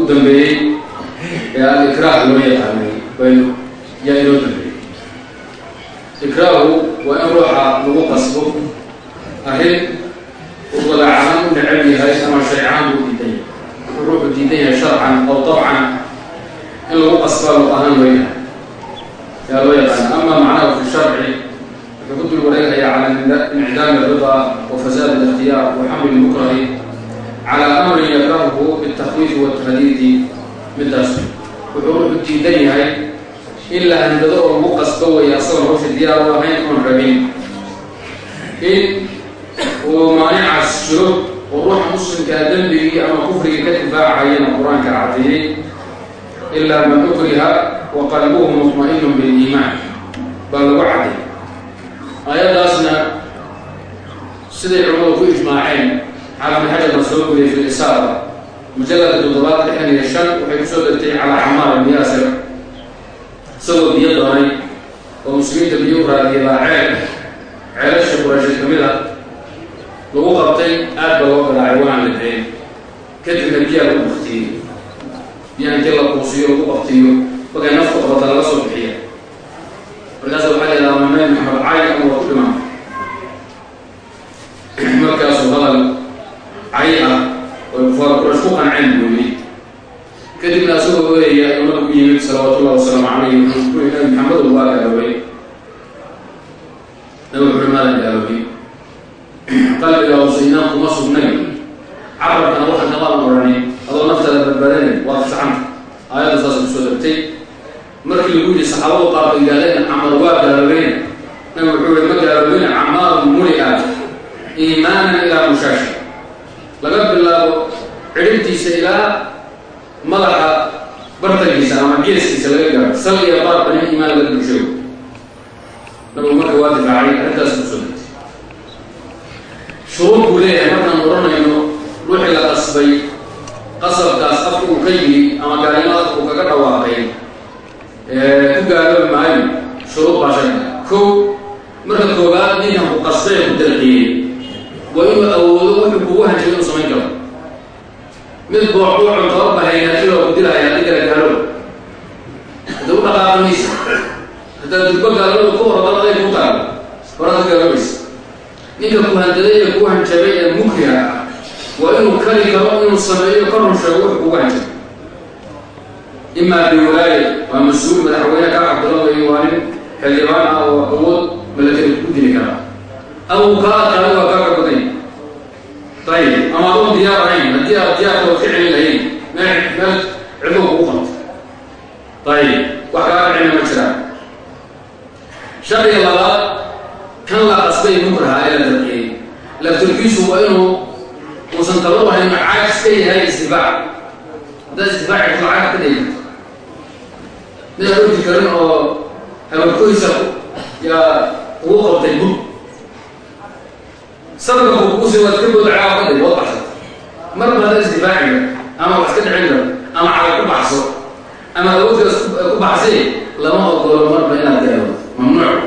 ugu dambeeyey ee al-ikraah loo yaqaanay baynu yaa inoo dambeeyey. Ikraahu waa in ruuxa lagu qasbo arrin uu wadaacahaan u necab yahay ama sharcahaan buu diidan yahay. Wuxuu ruuxu diidan yahay sharcan aw dabcan in lagu qasbaa loo ahaan weynaha yaa loo yaqaana ama macnaha fi sharci wuxuu ku dul wareegaya cala incdaami ridaa wa fasaad اlikhtiyaar wa xamli lmukrahi cala amrin yakrahuhu bitakwiifi watradiidi midaas wuxuu ruuxu diidan yahay in la handado oo lagu qasbo weeye asagoon hawsha diyaar u ahayn oon rabin in uu maanicaas jiro oo ruuxa muslimkaa dembigii ama kufrigii ka difaacayana qur'aanka caddeeyey ilaa man ukriha wa qalbuhu mutma'inun biliimaan baa lagu siday culamadu ku ijmaaceen xaafid xajar la soo guriyay fi isaaba mujalladka toddobaad lixdan iyo shan waxay ku soo degtay calaa camaar ibn yaasir. Isagoo biyo doonay oo muslimiinta biyo u raadiyay baa ceel. Ceelasha quraysheed ka mid a lagu qabtay aad ba loo garaacay waan la dayn kadibna biyaa lagu baktiyey biyaha intii la quusiyo lagu baktiyo markay naftu qabata laga soo bixiya. Markaas waxaa la yidhaha maxamed cay ama waa markaasuu hadal cay ah oo kufaar quraysh ku qanceen yidhi kadibna asagoo weeya umada ku yimid salawaatu ullahi wasalaamu calayh wuxuu ku nabi maxamedu waa gaaloobay nabi wuxuu maadan gaaloobay qalbiga iimaan kuma sugnayn carabkana waxa kamaan odhanin adoo naftaada badbaadanin waa ficanta aayadda saas ku soo degtay. Markii lagu yidhi saxaabadu qaabka gaadeen camar waa gaaloobeen nabi wuxuu yihi ma gaaloobeen camaaru mulia iimaanan ilaa mushaasha laga bilaabo cidhibtiisa ilaa madaxa bartankiisa ama geeskiisa laga gaaro. Sal iyo qaarba nin iimaan laga bulshayo nabigu marka waa difaacay arrintaas ku soo degtay shuruud buu leeyahay markaan oranayno ruuxii la qasbay qasabkaas afka uu ka yimi ama gaalnimada uu kaga dhawaaqay ku gaaloobi maayo. Shuruud baa sharciga kow marka koobaad ninkan ku qasbay ku dalqiyey waa inuu awoodo wuxuu kugu hanjay inuu samayn karo. Mid booxbuucun tababahayn haddii loo dilaya haddii kale gaaloob hadda u dhaqaaqi maysa haddaad durbo gaalooda ku ordan aday kuu taalo horada gaaloobaysa ninka ku handaday ee ku hanjabay ee mukriha ah waa inuu kari karo inuu sameeyo ka run sheego wuxuu kugu hanjabay. Imaa biwalaaye waa mas'uul madaxweyne ka cabdiladayo waa nin xildhibaan ah oo awood ku dili karaa uu kaa adkaado waa kaa kabaday ayib ama adoon diyaar ahayn haddii aad diyaarka waad ka celin lahayn meel meel cidlo kugu qabto ayib wax kaa dhacina ma jiraan shardiga labaad kan la qasbay mukraha ee la dalqiyey laftirkiisu waa inuu uusan taba ahayn caajis ka yahay isdifaac haddaad isdifaaci ku lacag ka dayda mid aan karin oo habarkoysa yaa ugu qabtay bur sadaka kukuusi waad ka booda caawa ka day waad baxsat marba haddaad isdifaaciga ama wax ka dhicin karo ama caga ku baxso ama awoodkaas ku baxsay lama ogolo marba inaad gaalo mamnuuc.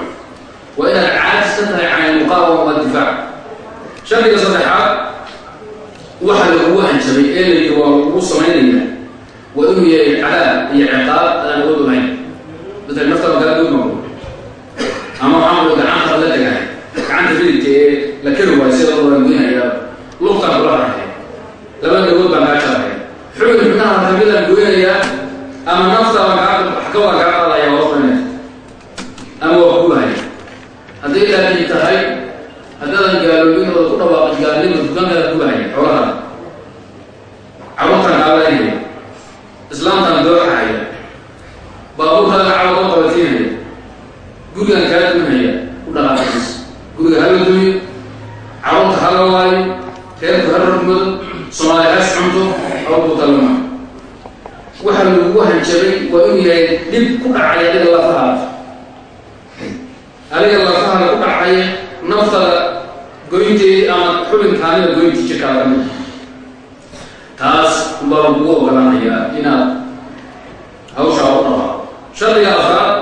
Waa inaad caajis ka tahay can ilmuqaawama waddifaac shardiga saddexaad waxa lagugu hanjabay ee la yidhi waa lagugu samaynaya waa inuu yahay cadaab iyo ciqaab aan awood lahayn. Matal naftaba kala gudmao ama waxaan ui gacanta la tegahay gacanta ee la keri waayo sida waangoynaya lugtaan kula harhay laba dhagood baan kaa jaraya xubin xubnaha rabilaan goynayaa ama naftaaba kaa xakabaa kaa qaadaya waa qoynaya ama waa kulahaya hadday laakiin tahay haddaadan gaaloobin oo ku dhawaaqin gaalnima dukaankaada carruurta hala waayo reerku hala rugmado soomaali has cunto awku talma waxa lagugu hanjabay waa inuu yahay dhib ku dhacay adiga lafahaada adiga lafahaada ku dhacaya naftada goynteedii ama xubinkaanida goyntii jirkaada ka mid taas baa lagugu ogolaanayaa inaad hawshaa u dhaqaaqo shardiga afraad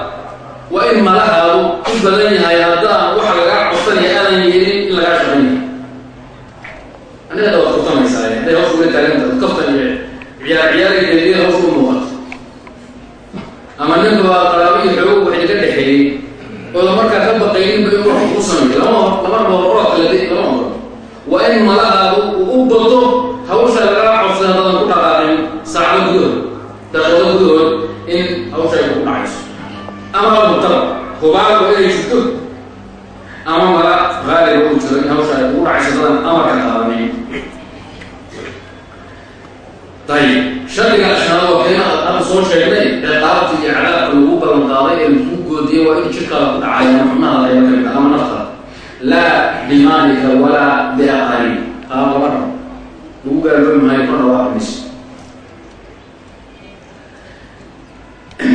waa in malahaadu u badan yahay haddaan waxa lagaa codsanaya yaa ciyaarka geliyada hoos muuqata. Ama ninka waa qaraabo iyo waxay ka dhexeeyey ooda markaa ka baqayninba in wax ku sameey lama lama nooroo kale lama maro waa in mala'aadu uu u bato hawsha lagala codsan badan ku dhaqaaqin saacdo gudahood daqiiqado gudahood in hawsha ay kugu dhacayso. Ama mutala hubaal waa inay jirto ama mala qaaliga uu jiro in hawsha ay kugu dhacayso badan amarka qaada ayib shardiga ashnaad oo keena hadda soo sheegnay ciqaabta iyo cadaabka lagu ballan qaaday ee lagu goodiyay waa in jirkaada ku dhacaya xubnaha qayba ka mid ama nafta laa bimaalika walaa biaqarin rabo lagu gaaloobi maayo kuna dhawaaqmayso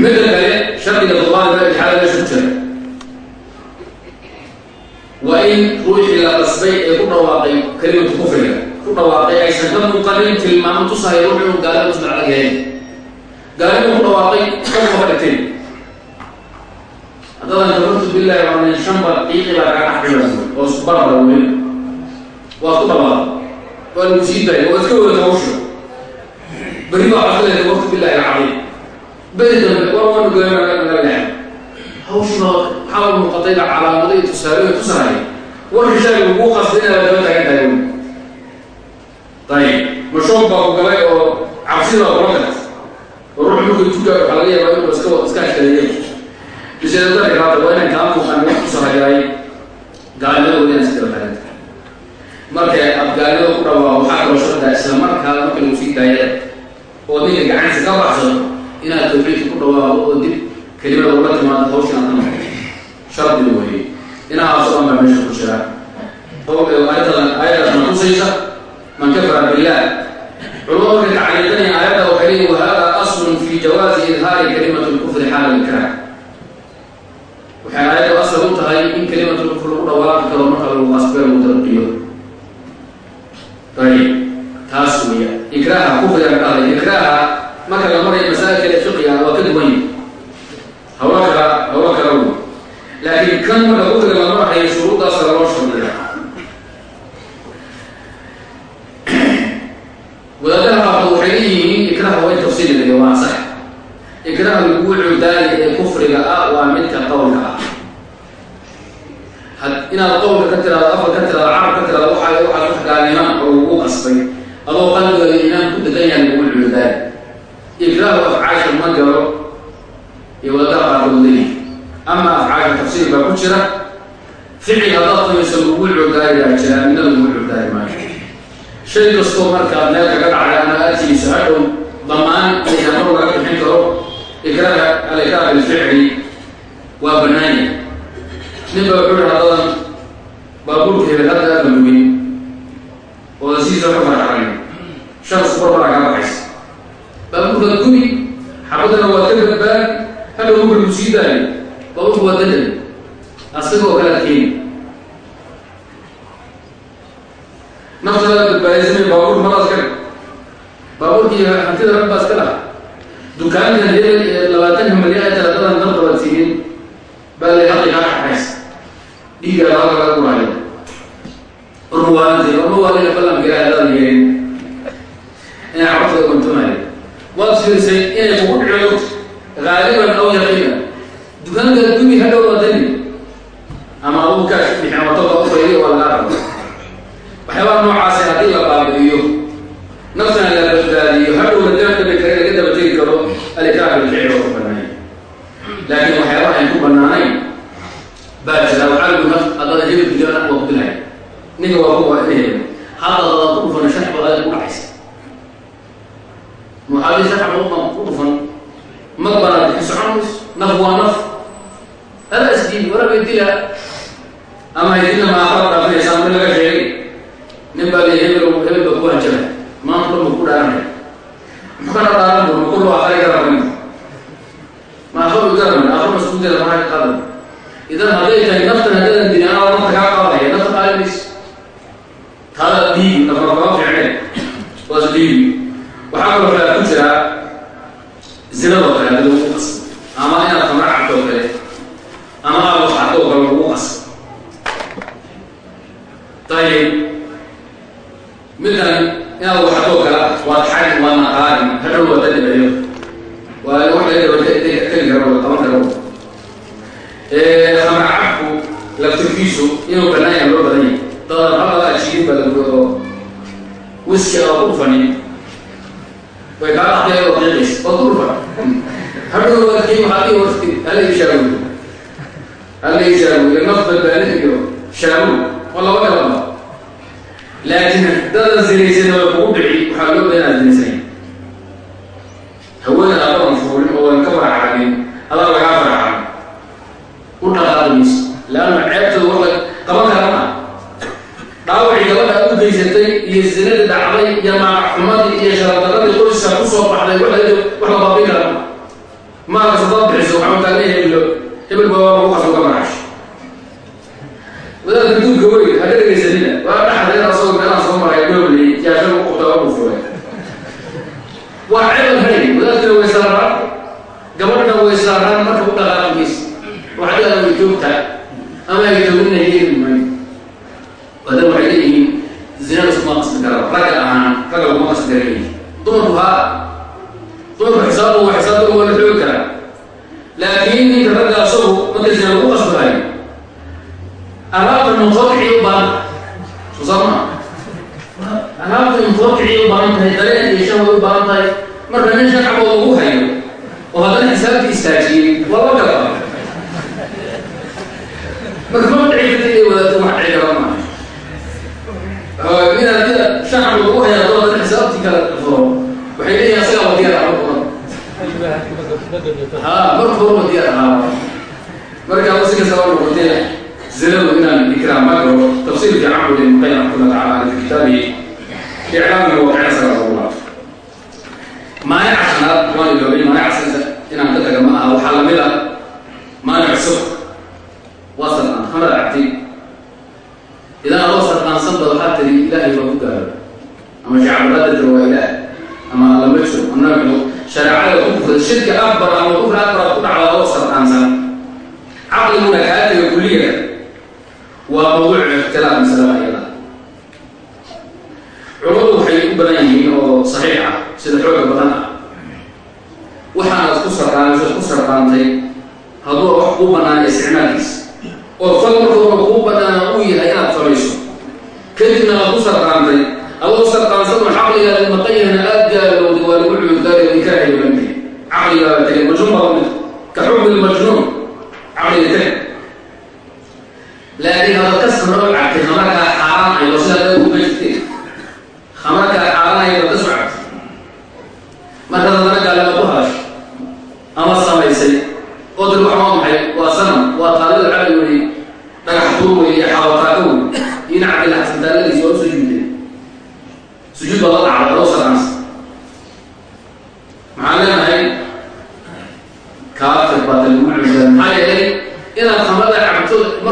midda kale shardiga baa ixaada meesha ku jira waa in ruuxii la qasbay ee ku dhawaaqay kalimatu kufriga ku dhawaaqay aysan ka muuqanin tilmaamo tusahay ruux inuu gaalada ku dacdag yahay gaaladu ku dhawaaqay kama ka dhigteen haddadan kafartu billahi waa min shan bar qiiqi baa kaa dhex xilaysa oo isbarbara weyn waad ku dhawaaq waa lagu sii daaya waa iska wada hawsha. Berri baa leedahay kafartu billahi alcadiim. Beri dambe waa waanu goyana naga leexa hawshuna waxaa muuqatayba calaamado iyo tusaale tusahay warka shayga lagu qasday inaad daba taagan ayib mashoog baa ku galay oo cabsida gat oo ruux markuu tuga waxaa laga yaabaa inuu iska iska ashkaleeyay bishaadadaraata waa inaan kaa muuqan wax kusahayay gaalnimada weli aan sidaba taagan tahay marka aad gaalnimada ku dhawaa waxaa kaloo isla markaada marka lagu sii daaya oo ninka gacantiisa ka baxsado inaad tawxiidka ku dhawaaqdo oo dib kelimada ula timaado hawshan noqoto shardiga weeye inahaas oo dhan baa meesha ku jira ayadadan ayadaasna tusaysa man kafara billah culamada markay tacliiqinaya aayadda waxay leeyihiin wahada aslun fi jawaazi idhaari kalimati lkufri xaala likrah waxay aayaddu asal u tahay in kalimatu lkufr lagu dhawaaqi karo marka lagu qasbe lagu tarqiyo ayib taas weya ikraha kufriga ka hadlay ikraha marka la marayo masaa'il kale fiqiga waa ka duwan yahi hawa kala hawa kan marka kufriga la marahayo shuruuddaasa loo shardiya wadaadaha qaarkood waxay leeyihiin ikraha waa in tafsiili laga waa sax ikraha lagu cudaaya ee kufriga ah waa midka qowlka ah. Inaad qowlka ka tiraado afka ka tiraado carab ka tiraado waxaa waxaad wax gaalnimaan oo lagu qasbay. Adoo qalbiga iimaan ku degan yahay lagu cudaaya ikraahu afcaasha ma galo iyo qaarkood leeyihiin ama afcaasha tafsiir baa ku jira. Ficil haddaad samayso lagu cudaayaa jira midna lagu cudaaya maayo. Shay kastoo markaad meel kaga dhacday ama aadtiisa hadhow damaan iyaamar laga bixin karo ikraaha alikraah bilficli waa banaanya nin baa wuxuu yihi haddadan baabuurka hebel hadda aada lugin ooda sidiisa ka farxaray shan subar baraa kaa baxaysa baabuurka gubi xabadana waa ka badbaadi hadhow lagu sii daayo baabuurka waa dadal asagoo kala keeni naftaada badbaadisana baabuur malaas ka baabuurkii hantida rag baa iska laha dukaankan hebel ee labaatanka malyan ee taladadan dal qabaad siinin baa lay haqi kaa xaxaysa dhiigaa laba laga guraayo urmuwaanti urmuwaalina ballanka ilaah hadaan yeelin. Inay carabtada guntumayo waad fiirisay inay kugu dhici gaaliban aw yaqiinan dukaankaad gubi hadhow waa dani ama adugu kaash bixin watada u fayday waa lagaa rabo waxyaabaha noocaasi haddii la baabi'iyo. Naftana alikraah bilficil oo ku banaanya laakiin waxyaabaha ayn ku banaanayn baa jira wacalgu naf haddada hebel dilaan waa ku dilaya ninka waa kuwa ina hebel hadda dada ku dhufan shax badaad ku dhacaysa muxaadii shax badan ku dhufan mag banaad bixi socon mayso naf waa naf ada isdiibi warabay dila dhaawacii gabadha u geysatay iyo zinadii dhacday iyo maacxumadii iyo sharadaradii qoyska ku soo baxday wax la baabin kara maakas dad bixiso waxautaagnahelo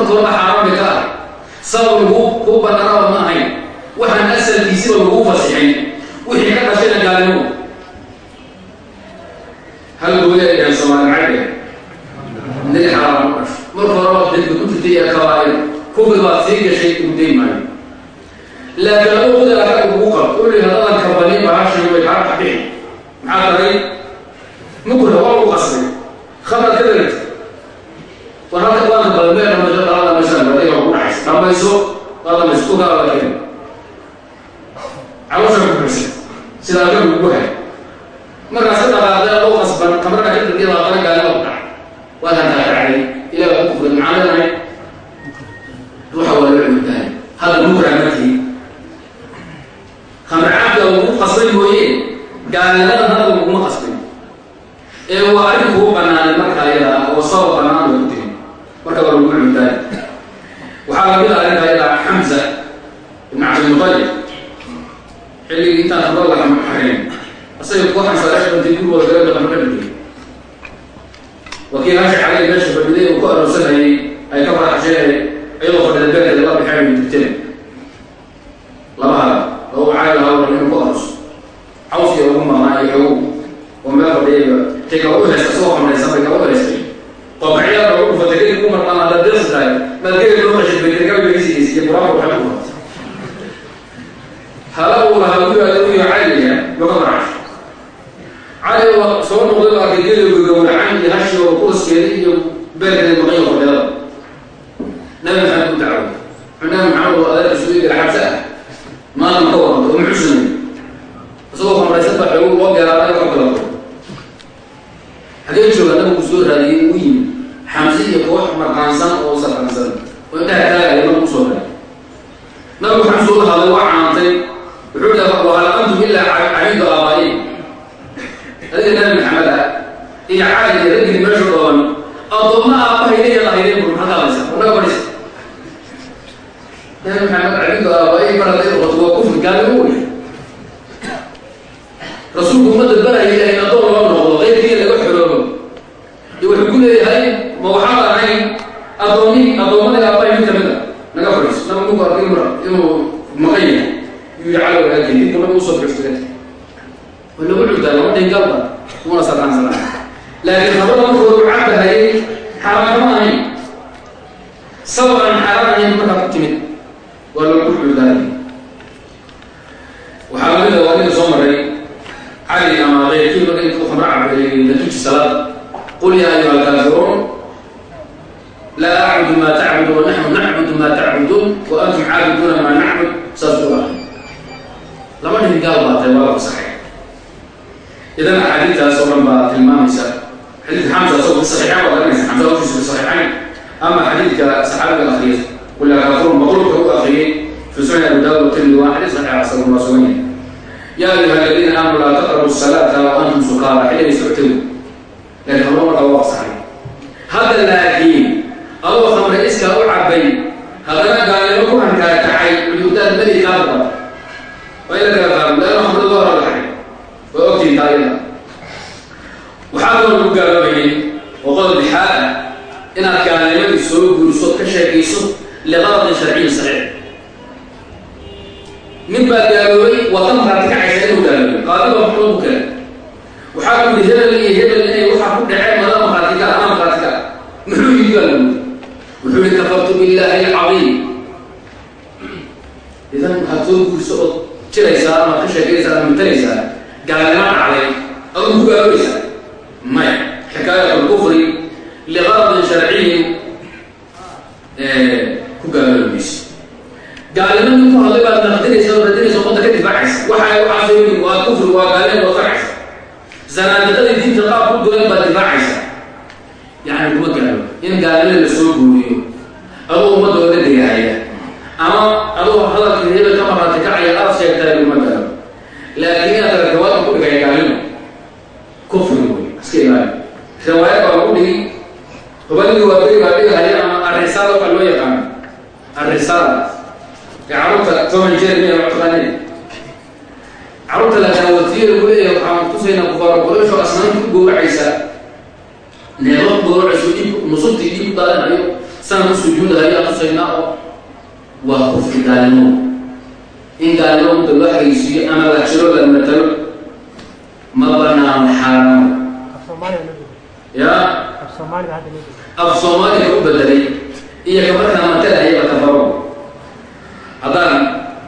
xukunkooda xaaraan bay ka ahay sabab laguu kuu bannanaaba ma ahayn. Waxaan asalkiisiba laguu fasixin wixii ka dhashayna gaalimo hal gooda ayaan soomaalicade nil xaaraan u dhasho marka horaba dadka ku jirtay ee kabaa'ir. Kufri baad sii gashay uday maayo. Laakiin aduu qudala ka ugu qab u lihad adanka bani baashay way kaarka bixi. Maxaa daray mukrah waa u qasbay. Khabarka hadlamayso waadana isku hadala laakiin calosha ku xusha sidaa kabi ugu hay markaasi dhaqaada loo qasban qabra sayidku waxaan sare dhintay galba una salaansanaa laakiin haddaba markoodu cabahayay xaaraanama ahayn idan axaadiidtaas oo dhan tilmaamaysa. Xadiid xamsa isagu saxiixan waa garanaysa xamsa hortiisa fi saxiixayn. Ama xadiidka saxaabiga akhriyay wila kaafuun maqluubka u fi sunan abi daawud watirmidi waa xadiid saxiixa asaguna ah, waa sugan yahay. Yaa ayuha aladiina aamanuu laa taqrabu salaata wa antum sukaara xilay suctigu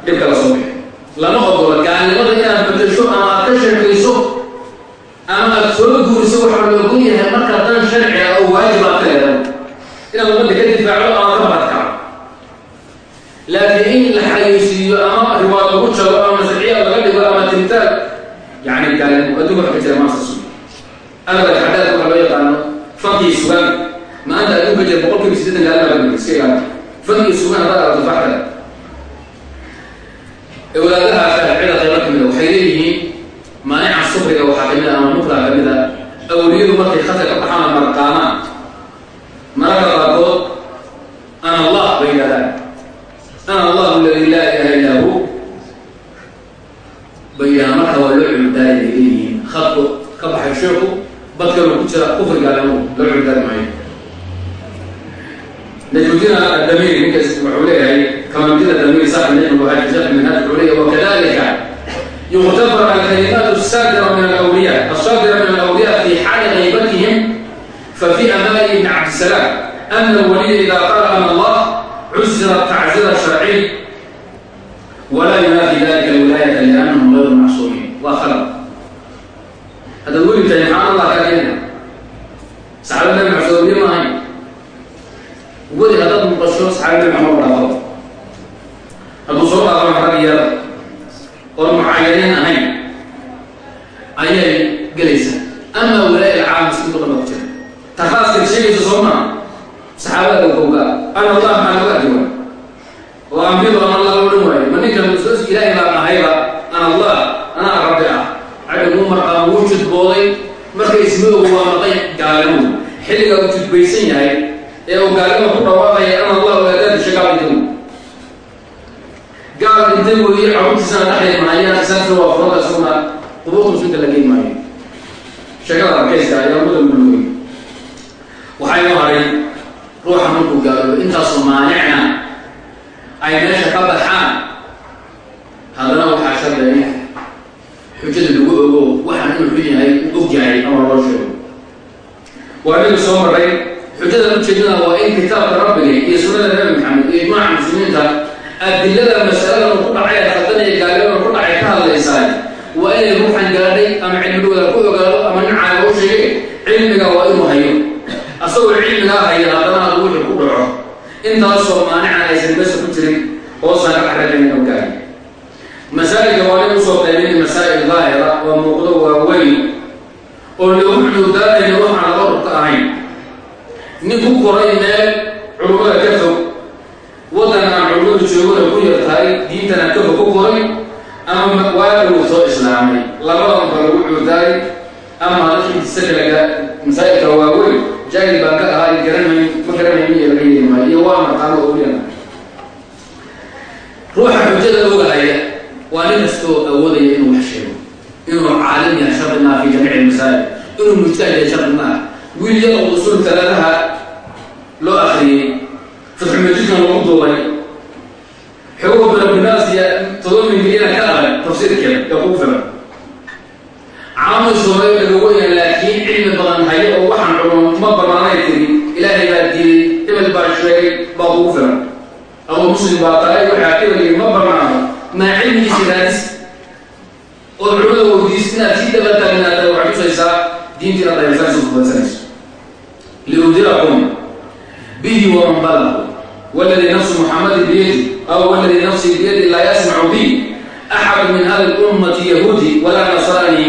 dhib kala soo bixi. Lama ogola gaalnimada inaad badasho aad ka sheekayso intaasoo maanicana aysan besa ku jirin hoosan ka xaraqayn ogaay masaa'ilka waa nin u soo qaybin masaa'il daahira oo muuqdo waaweyn oo lagu cududaanayno waxaan laba rubka ahayn. Nin ku koray meel culummada ka fog waddan aan culummadu joogana ku yar tahay diintana ka fog ku koray ama waalagu soo islaamay. Labadan ba lagu cudurdaay ama dadkiisa kalaga masaa'ilka waaweyn jaahil baan ka garanay ma garanay miya laga yeeli iyo waa maqaano ooliyana ruuxa xujada ogahaya waa nin kastoo awoodaya inuu wax sheego inuu caalim yahay shardi maa fi jamiici masaa'il inuu mujtahid yahay shardi maa wiil yada usul talaadaha loo akriyey fatxumajidkan lagu duubay xogo birabinaasiya todoba milyan ka adag tafsiirkeeda ee kugu filan caamay soomaaliya laga weya laakiin cilmi badan hayo oo waxaan culum ma banaanay tiri ilaahay baa dilay hebel baa sheegay baa ugu filan. Ama muslim baa dalay waxaa hebelay ma banaano maa cilmigiisa raadis? Ood culada weydiis inaad sii daba taagnaada waxay tusaysaa diinta inaad aysaansi ubasanayso liudirakum bihi waman balagu waladii nafsu muxamadin biyadi aw waladii nafsii biyadi laa yasmacu bi axad min hada lummati yahuudi walaa nasrani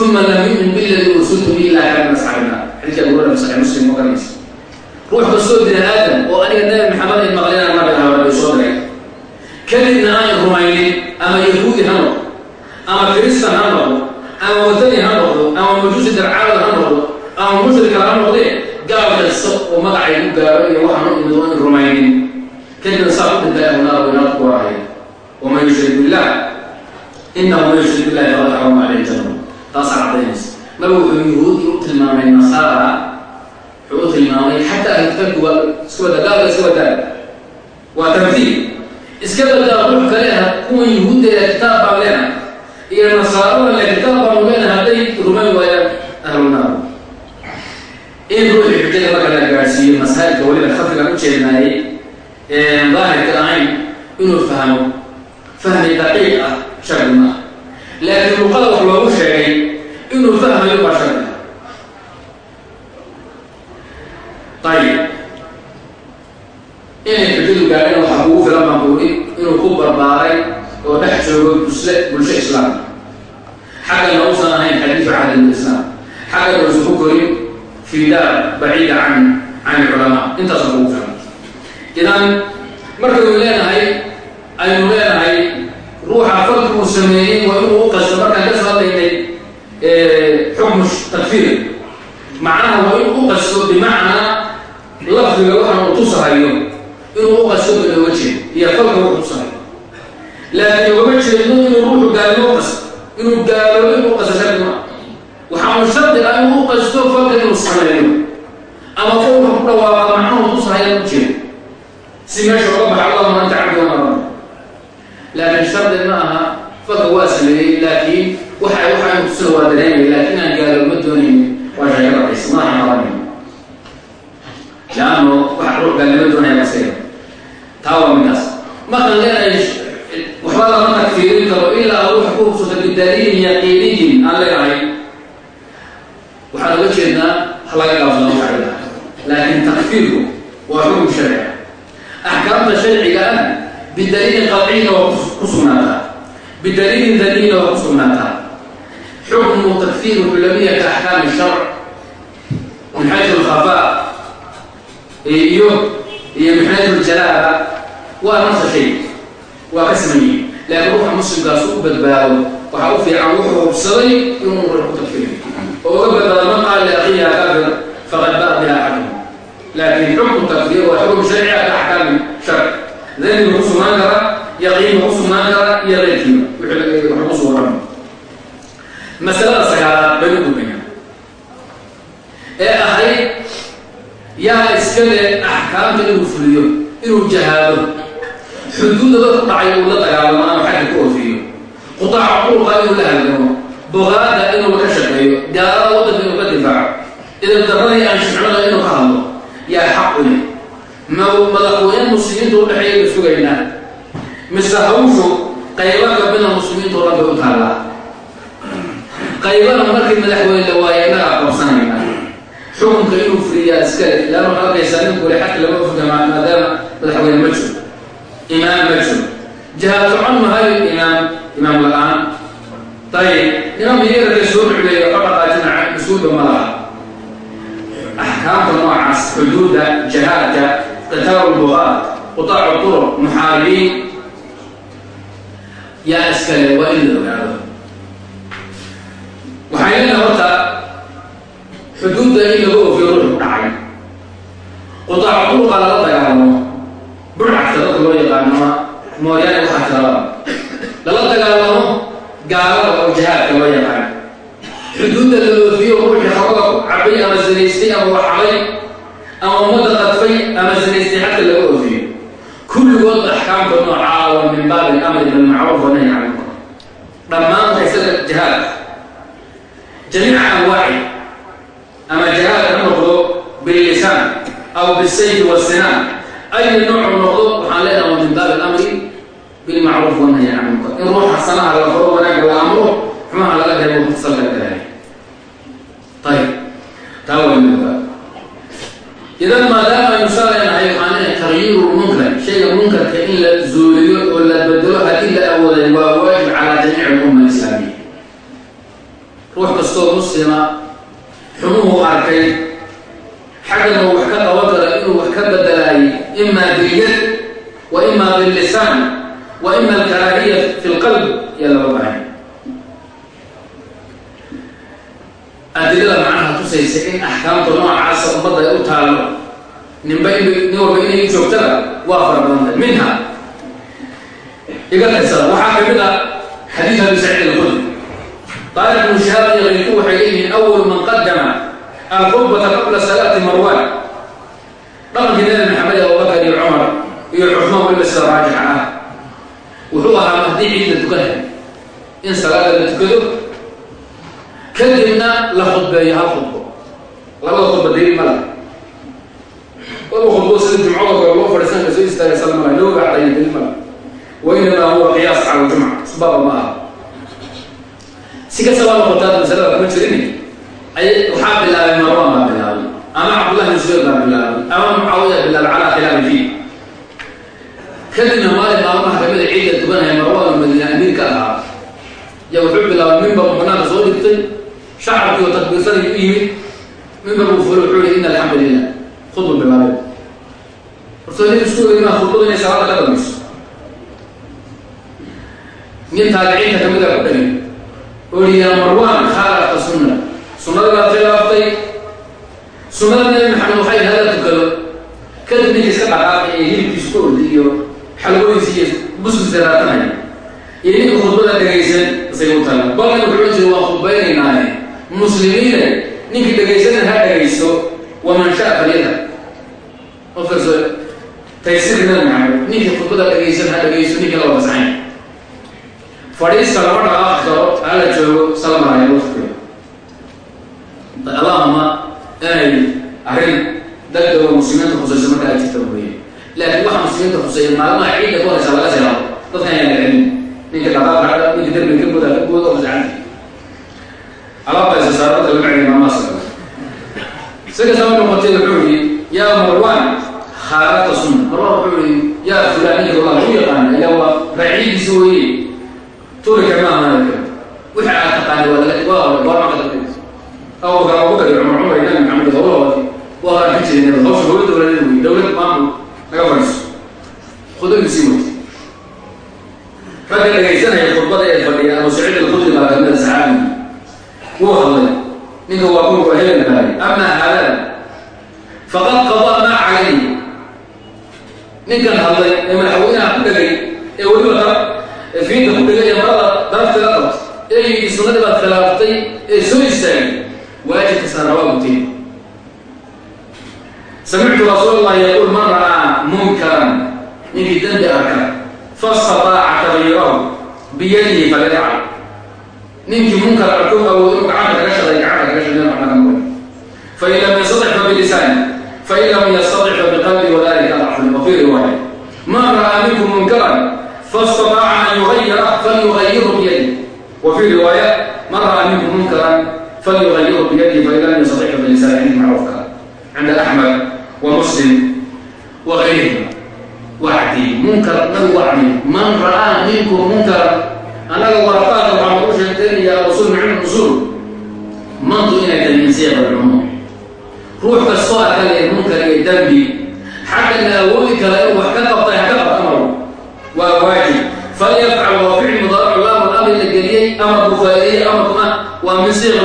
uma lam yumin biladii ursultum ilaa kana asxaabina xilkii abuurabi saxii muslim ma garanaysa wuxuu soo dira aadam oo aniga nabi maxamed in maqlina nabigaabau soo diray kadibna aan rumaynin ama yahuudi ha noqdo ama kiristan ha noqdo ama wadani ha noqdo ama majuusi darcaawada ha noqdo ama mushrika ha noqdee gaal kasta oo magacay u gaaro iyo waxaanu imido in rumaynin. Kadibna saa u dhinta ahnaar inaad ku ahay waman yushrik billah inahu man yushrik billahi faqad xarama caleyhi janna taasaa cadaynaysa nabigu wuxuu yahuudi u tilmaamay nasaara wuxuu tilmaamay xataa ahlukitaabku waa iska wada gaalka iska wadaa waa tamthiil iska wadaa ruux kale ah kuwan yuhuuddeeda kitaab baan leenahay iyo nasaarada le kitaab baanu leenahay hadday rumayn waayaan ahlunaar in ruuxii xujada marka la gaadhsiiyo masaa'ilka weliba khafigan u jeednaayey daahirka ahayn inuu fahmo fahmi daqiiq ah shardi ma ah laakiin sheegay inuu fahmayo baa shardi ah ayib inay xujadu gaadheen waxaa kugu filan baan buuri inuu ku barbaaray oo dhex joogo bulsho islaam. Xaggana uusan ahayn xadiidu caadil islaam xaggana uusan ku korin fidaar baciida can can ilculamaa intaasna ugu filan idan markaynu leenahay aynu leenahay ruuxa falkuu sameeyey waa inuu u qasdo markaan ka soo hadlaynay xukmu takfiir macnaha waa inuu u qasto bimacna yaa iskale waa in la ogaado. kadib ninka iska dhaqaaqaya hilibkiisu ka ordiyo xalwadiisi iyo buskis daraatanaya iyo ninka khudbada dhegaysan say u taga balna wuxuu jira waa khudbaynaynaaye muslimiine ninka dhegaysana ha dhegayso waman shaa falyada ofkaso taysirkana macayo ninka khudbada dhegaysan ha dhegayso ninka la wasacayn fadhiista lama dhaqaaqi hala joogo salmarayo waqtiga allahuma inay arrin dagdaba muslimiinta khusayso marka ay jirtaba mooye laakiin waxa muslimiinta khuseeya maalmaha ciidda ku haysa laga sii hado dadkan ayaan la celin ninka dhaqaaqaca ninka derbiga ka goodaa ka gooda oo alaabta haysa saarada lama celiya maamaasa si kastaba noqotay wuxuu yihi yaa marwan khaalata sunna marwan wuxuu yihi yaa fulaaniga walaa ku yaqaana ayaa waa raciidiisa weeye turika ma ahaana wixii aad taqaana waa laga waa waa marka dadka awalka ugu daray cumar cumar iyo nabi maxamed hawlahooda waa jiray nabi hawsha howla dowladeed wey dowlad maamul naga fadhiiso khudadiisii wey ragga dhegaysanaya khudbada ee fadhiya abu saciid alkhudri baa kamida saxaabi wuu hadlay ninka waa waa helen bahay ama haadaa faqad qadaa maa calayhi ninkan hadlay ee madaxweynaha ku dhegay ee weliba ta fiinta ku dhegay ee marada darafteeda qabta ee yidhi sunnadii baad khilaaftay ee soo istaagay waajibka saarabaa guteen samictu rasuul allah yaquul man ra'aa munkaran. Ninkii dembi arka fastataaca tagyiirahu biyadihi falyafcal ninkii munkar arko awood inuu gacanta kaga shaday gacanta kaga shaday macnaha muqul fain lam yastatic fa bilisaani fain lam yastatic fa biqalbi wadalika adcfu wa fi riwaaya man ra'aa minkum munkaran? Fastataaca an yughayira falyughayirhu biyadihi. Wa fi riwaaya man ra'aa minkum munkaran? Falyughayirhu biyadihi fain lam yastatic fa bilisaani xadiis macruufka cinda axmed gayrihima wacdi munkar nabi wacdi man ra'aa minkum munkara annaga waraqaadka waxaa lagu sheegtaynayaa usul micnu usul mantu inay tahay min siyaq alcumuum ruux kastoo arkale munkar iyo dembi xagga la awoodi kara inuu wax ka qabtay ha ka qabta amaru waa waajib. Falyafcal waa ficil mudaaric laamu lamri la geliyey amarku faa'ideeyey amarkuna waa min siyaq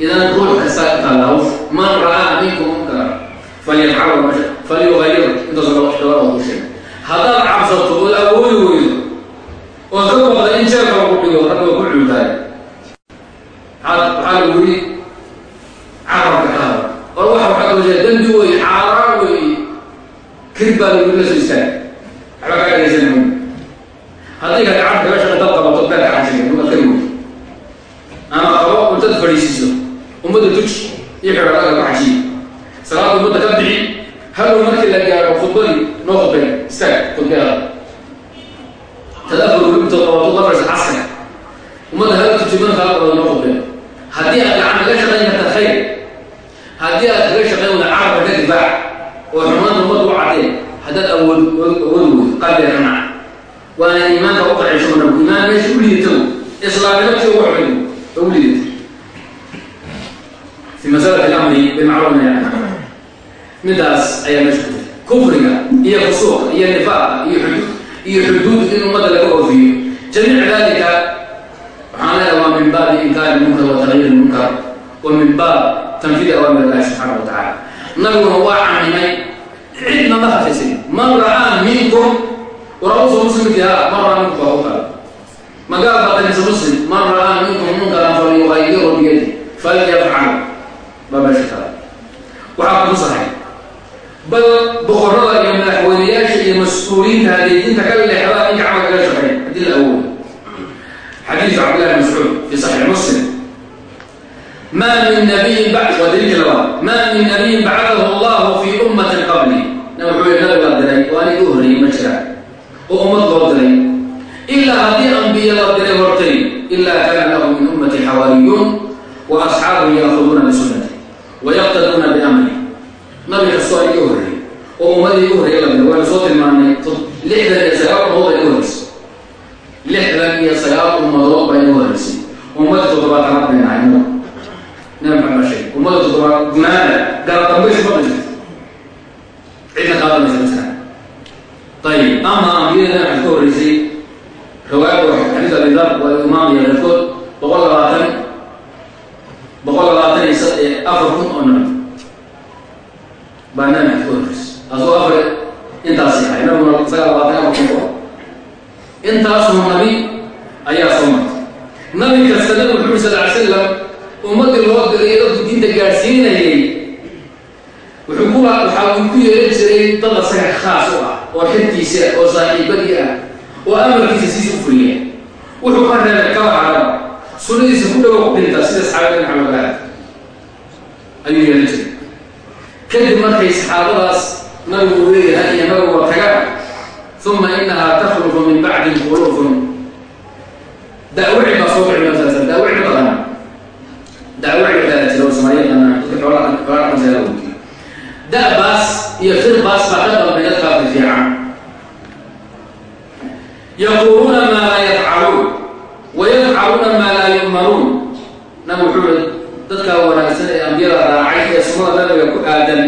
idan ruux kasta kalaw man ra'aa minkum munkara falyafcal falyughayir intaas loo ku sheegay haddaad cabsato ood awoodi weydo ood ka baqda in jeerka lagu dhigo waa ku cuutaay waxaa lagu yidhi carabka ka hada or waxa waxaa kala jeeda dembi wey xaaraan wey kir baa lagu la soo istaag waxba kaa gacanta asaga khaas u ah oo xigtiisa oo saaxiibadii ah oo amarkiisa siisa u fuliya wuxuu ka reebay kala caraba sunnadiisa ku dhawo ku dhinta sida saxaabada maxamedlaha ayuu yeelan jiray kadib markay saxaabadaas nabigu leeyahay iyo nabigu waa taga uma inahaa takhlufu min bacdi khulufun daawici baa soo bixi masaasa daawici badana daawici waxaa jira oo soomaaliya dadka xoolaha xoolaha qanseela weydiyo aan yaquuluuna maa laa yafcaluun wa yafcaluuna maa laa yu'manuun nabi wuxuu i dadkaa wanaagsan ee ambiyada raacay ee sunada nabiga ku aadan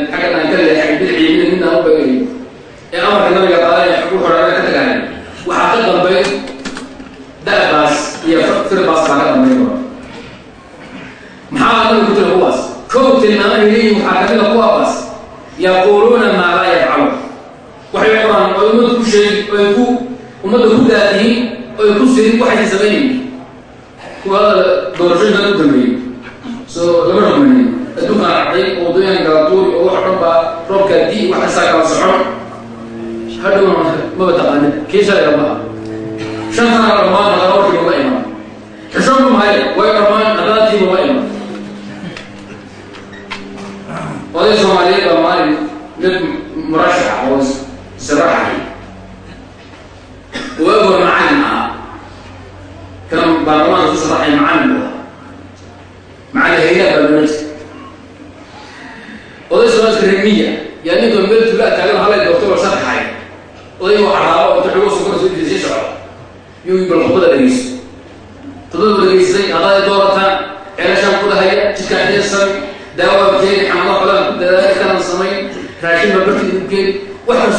doorashooyinkan u dambeeyey. Soo lama rogmani adduunka dhacday mawduuyan galatuuri oo wax dhan baa roobkaa di wax isaa kala socon hadhowna maba taqaanin kii shalay lama ah shan sana dhammaan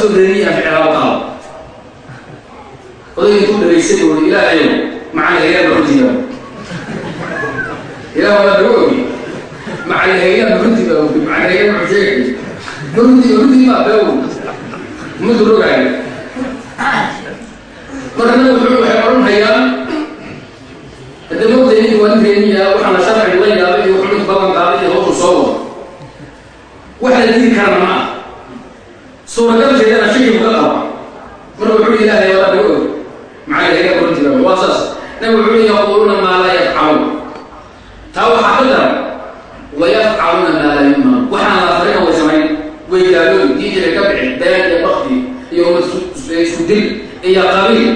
ka soo dareemiya ficilaba qaado. Oday intuu dhalaysay buui ilaahayow macalihayaan runtiiba ilaah waa lagu ogi. Macalihayaan runtiiba ogi macalihayaan runtiiba runtii runtiibaa beew. Madu rogaayo markana wuxuu waxay oran hayaan hadda moodaynin waa nin reemiya waxaan la sharci dil iyo qabiil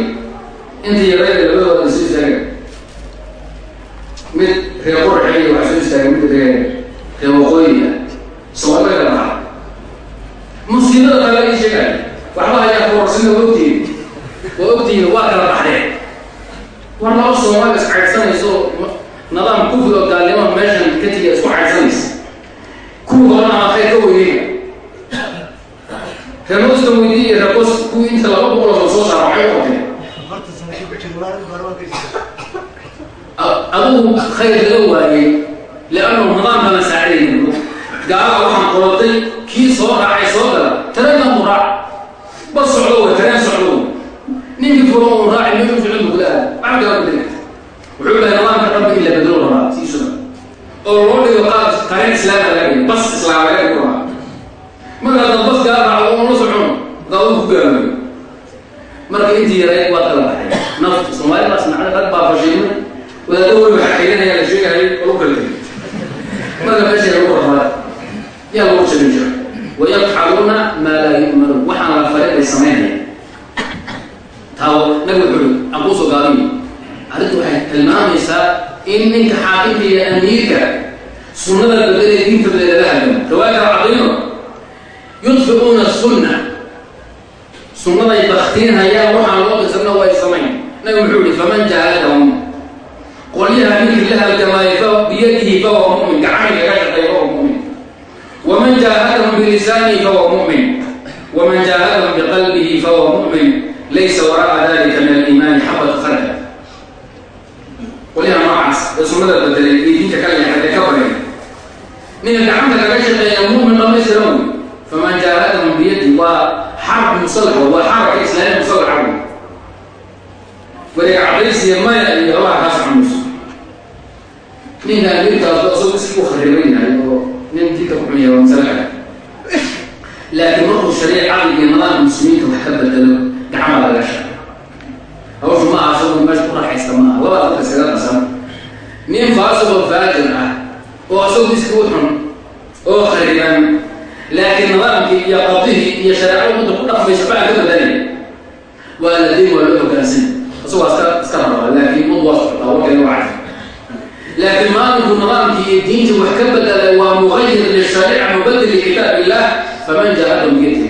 laakiin maaminku nidaamkii iyo diintii wax ka bedela waa muqayir lishaariica mubadil likitaab illah faman jaahadahu geedka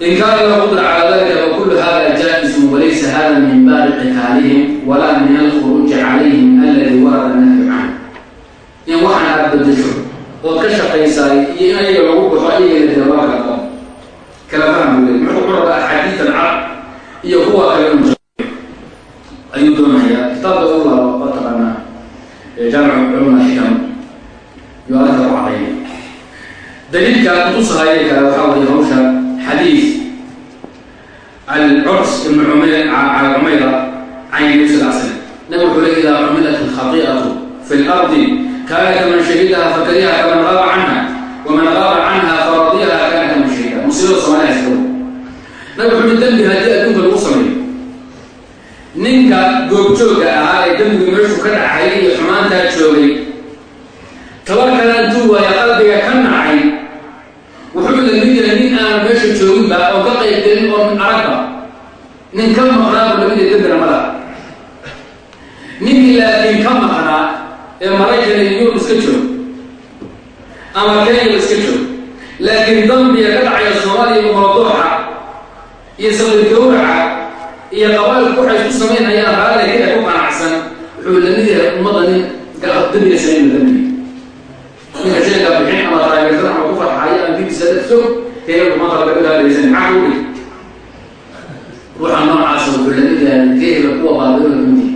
in kaana lahu qudra cala dalika fakulu hada jaa-isu walaysa hada min baabi qitaalihim walaa min alkhuruuji calayhim aladi warada nahyu canhu in waxaan aad bedesho ood ka shaqaysaay iyo in ayaga lagu baxo ayaga la dawaa kala qabo kala faham wey muxuu ku rabaa axaadiid alcarab iyo kuwa kale mu ayuu doonayaa kitaabka ugu laabo waa taqaanaa jaamicu culum alxikam iyo arrinta ku cadayna daliilka kutusahaya kale waxaa weye hawsha xadiis. Alcurs ibn cala cumayra can nabi sal slam nabi wuxuu le idaa cumilat alkhati'atu fi lardi kaana kaman shahidaha fakariha kaman qaaba canha waman qaaba canha faradiyaha kaana kaman shahida. Musiibada soomaliya iskaw nabi wuxuu i dembi haddii adduunka lagu sameeyo ninka goobjoogga ahaa ee dembigu meeshuu ka dhacay iyo xumaantaa joogay tabar kale intuu waaya nin ka maqnaa la mid dembina madaha ninkii laakiin ka maqnaa ee maraykan iyo iska joog ama kenya iska joog laakiin dambiga ka dhacaya soomaaliya iyo saqir gawraca iyo qabailku waxay isku samaynayaan raalli ka ku qanacsan wuxuu la mid yahay ummadda nin dembiga samayn dembiga ninka sheega bixin ama taageersan ama ku farxayo ama bibisa fog heerku maanta laga ilaalaysan maxaa ku dhig ruuxa noocaasa wuxuu keega kuwa baadilada midi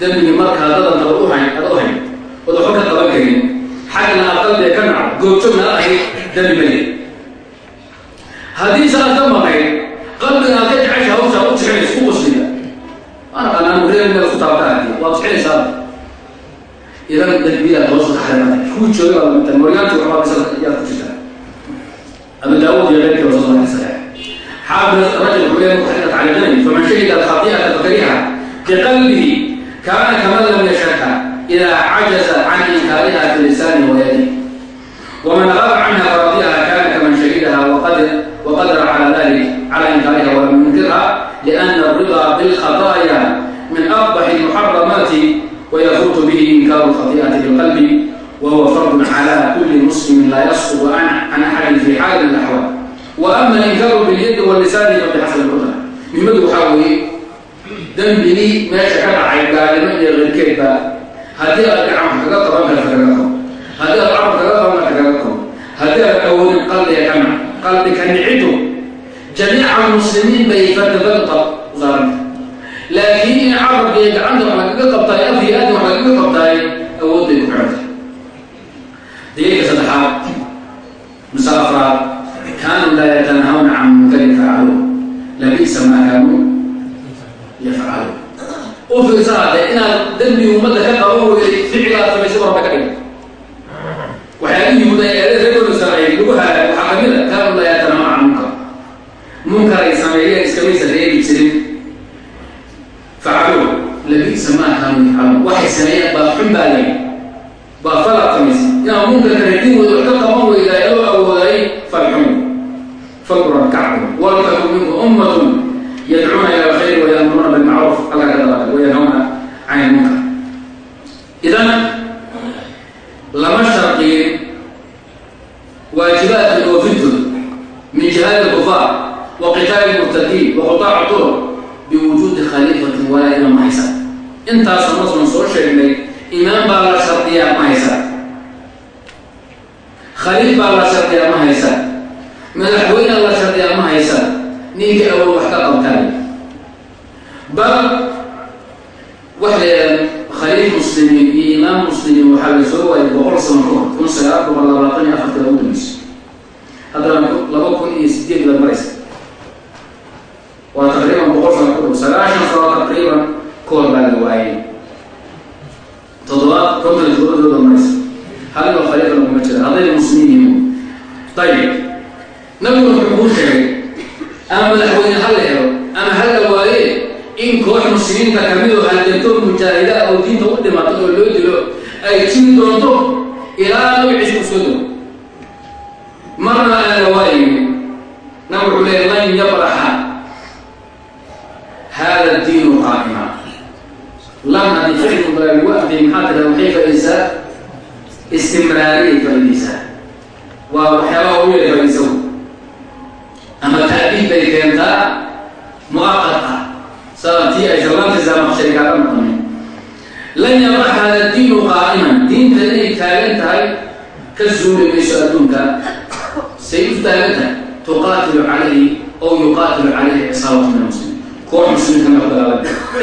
dembigi markaa dadan daba u hayn ada u hayn ood waxba ka qaban karin xagna aad qalbiga ka naco goobjoogna ad ahayd dembi mali haddii saad ka qalbiga aad ka jecesha hawsha u jecelays ku qusliya waana qanaan reer meel ku taabta hadi waad jeceleysaa idan dambiyaad hoosu ka xarimata kuu jooga tahay moryaanti waxbaa bisa yaad ku jirtaa abu daawud iyo keyrkii waa soo xaafid rajul wuxuu leeyahay muxadida tacliiqinay faman shahida alkhati'ata fakariha biqalbihi kaana kaman lam yashaka idaa cajaza can inkaariha fi lisani wa yadihi ومن غاب عنها فرضيها كان كمن شهدها وقدر وقدر على ذلك على انكارها ولم ينكرها لان الرضا بالخطايا من اقبح المحرمات ويفوت به انكار الخطيئه بالقلب وهو فرض على كل مسلم لا يسقط عن عن احد في حال من الاحوال واما الانكار باليد واللسان فبحسب muhiimadu waxaa weeye dembigii meesha ka dhacay gaalnimo iyo qeyrkeed baa haddii aad gacan kaga qaban karta kaga qabo haddii aad gacan kaga qaban karta kaga qabo haddii aad awoodin qalbiga ka nac qalbi ka nicidu jamiica muslimiin bay fataban saaranta laakiin carabkiiyo gacanta wax lagaga qabtaa afii aadin wax qabtaa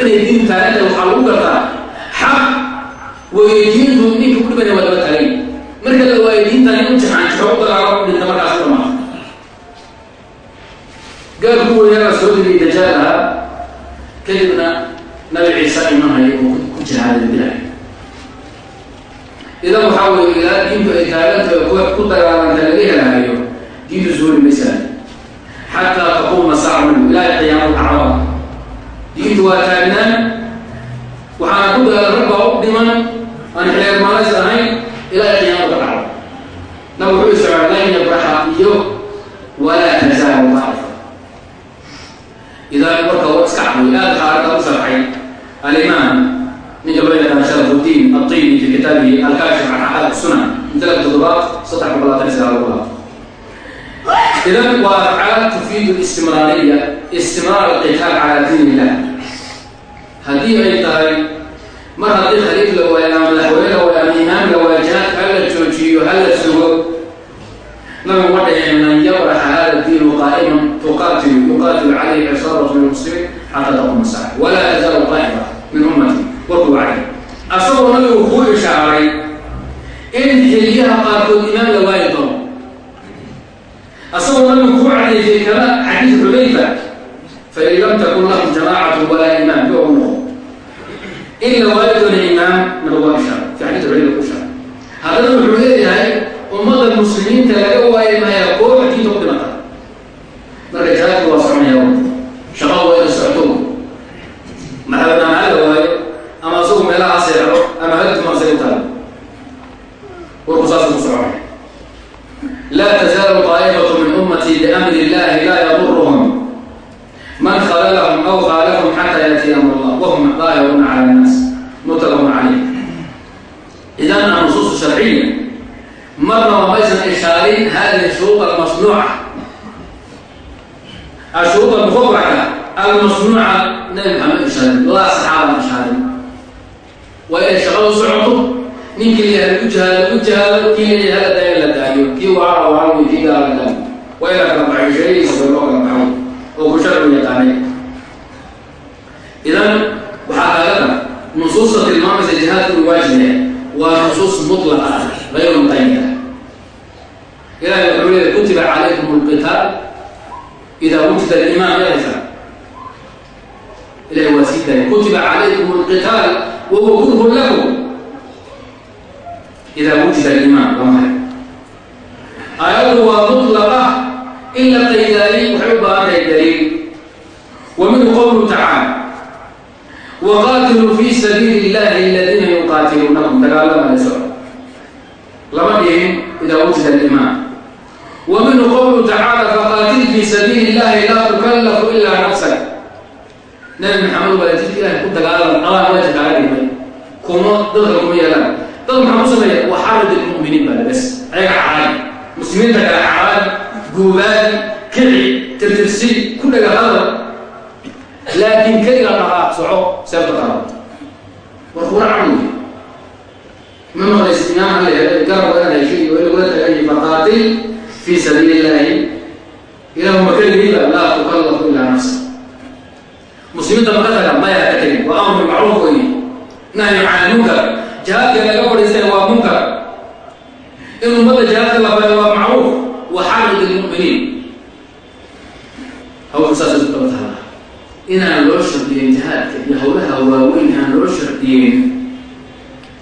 inay taagan tahay waxaa lagu gartaa xaq weeye diintu ninka ku dhibanaya waa daba taagay marka la waayo diinta nin u jixaan jixo u dagaalo u dhinta markaas u dhamaata gaalku weynaga soo degay dajaalaha kadibna nabi ciise imanaya uu ku jihaaday bilahay idan waxaa weeye ilaa diintu ay taaganta ku dagaalanta laga helaayo diintu suuli maysaa xataa taquuma saaca minhu ilaahay qiyaamo dhacdaba diintu waa taagnaan. Waxaana ku dagaala rag u dhiman aan xileer maalays ahayn ilaahay qiyaamada dhacdo nabi wuxuu isocaa lan iyo walaa tasaalu daa'ifa idan marka wa iska caqli aad xaaladda u sharxay alimaam ninka loo yaqaan sharafuddiin atini fi kitaabihi alkaashif can xaqaaq sunan mujalad toddobaad saddex boqol labaatan iyo sagaal boqol idan waa afcaal tufiidu istimraariya istimraar alqitaal cala diin illah haddii ay tahay mar haddii khaliif la waayo ama madaxweyne la waayo ama imaam la waayo jihaadka hala joojiyo hala sugo nabigu ma dhaheen lan yabraxa hada diinu qaa'iman tuqaatilu yuqaatilu calayhi cisaabatu min almuslimiin xataa taquma saaca walaa tazaalu qaa'ifa min ummati warku wacdi asagoo nabigu kuu ishaaray in xiliyaha qaarkood imaam la waayi doono. Asagoo nabigu kuu xudayfa fain lam takun lahum jamaacatu walaa imaam bi ou noqo in la waayi doono imaam nabigu waa ishaaray fi xadiis xudayfa ku ishaaray haddana wuxuu leeyahay ummada muslimiinta laga waayi maya إشارين هذه الشروط المصنوعة الشروط المفبركة المصنوعة nabi maxamed ishaarin laa saxaabaan ishaarin waa inay shaqadu socoto ninkii leeyahay u jahaado u jahaado kii leeyahay hala daayo la daayo kii waara waara kii gaa la daayo waa inaa kala baxay sharigiisa bay loo kala baxay oo ku sharcigu yaqaanay idan waxaa kaagada nusuusta ilahay wuxuu leeyahy kutiba calaykum alqitaal ida wujida alimaam yahaysa ilahay waa sii daaya kutiba calaykum alqitaal wahuwa kurhun lakum. Ida wujida alimaam waa maxay aayaddu waa mutlaqa in la qaydaayay waxay u baahan tahay daliil wa minhu qowluhu tacaala waqaatiluu fi sabiili illahi aladiina yuqaatiluunakum dagaalama la soco lama dhihin ida wujida alimaam minhu qowluhu tacaala faqaatil fi sabiili illahi laa tukallafu ilaa nafsak nabi maxamed waa jidka ilahay ku dagaalam allah waajib kaaga dhigmay kuma dadka kuma yeelaan dad maxaa ku sameeya waxarid ilmuminiin baa bes ayaga caraadi muslimiinta kale caraadi guubaadi kici tirtirsi ku dhaga hadal laakiin keliga dhaqaaq soco seefta qaado war kula camud ma maqlaysa imaam alla yeelay garab inaad heshay iyo in lagula tagay faqaatil fi sabiili illahi ilahuma keligiiba laa tukallafu ilaa nafsa muslimiinta maka taga maya ka tegin waa amru macruuf wey nahyu can munkar jihaadka laga fadhiistay waa munkar in ummadda jihaadka la fayo waa macruuf wa xarid ilmuminiin hawsha saasay ku daba tahala inaan loo shardiyen jihaadka iyo howlaha waaweyn aan loo shardiyeyn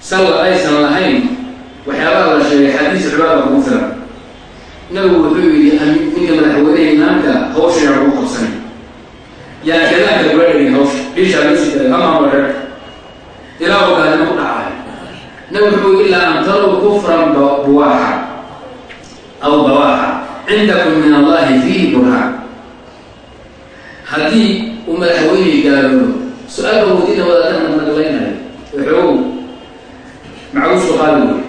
sawa aysan lahayn waxyaabaha la sheegay xadiis cibaada kugu filan nabigu wuxuu yidhi ninka madaxweyneha imaamka hawshayna lagu qabsanay yaa kadaanka kula dhegin hawsha dhiishaa loo sii daray ama wareer ilaa uu gaalnimo ku dhacaay nabi wuxuu ilaa an tarow kufran buwaaxa aw bawaaxa cindakum min allahi fiihi burhaan haddii uu madaxweyney gaaloobo su'aalka wadiina wadaadana naglaynayo wuxuu macruusku qaali wey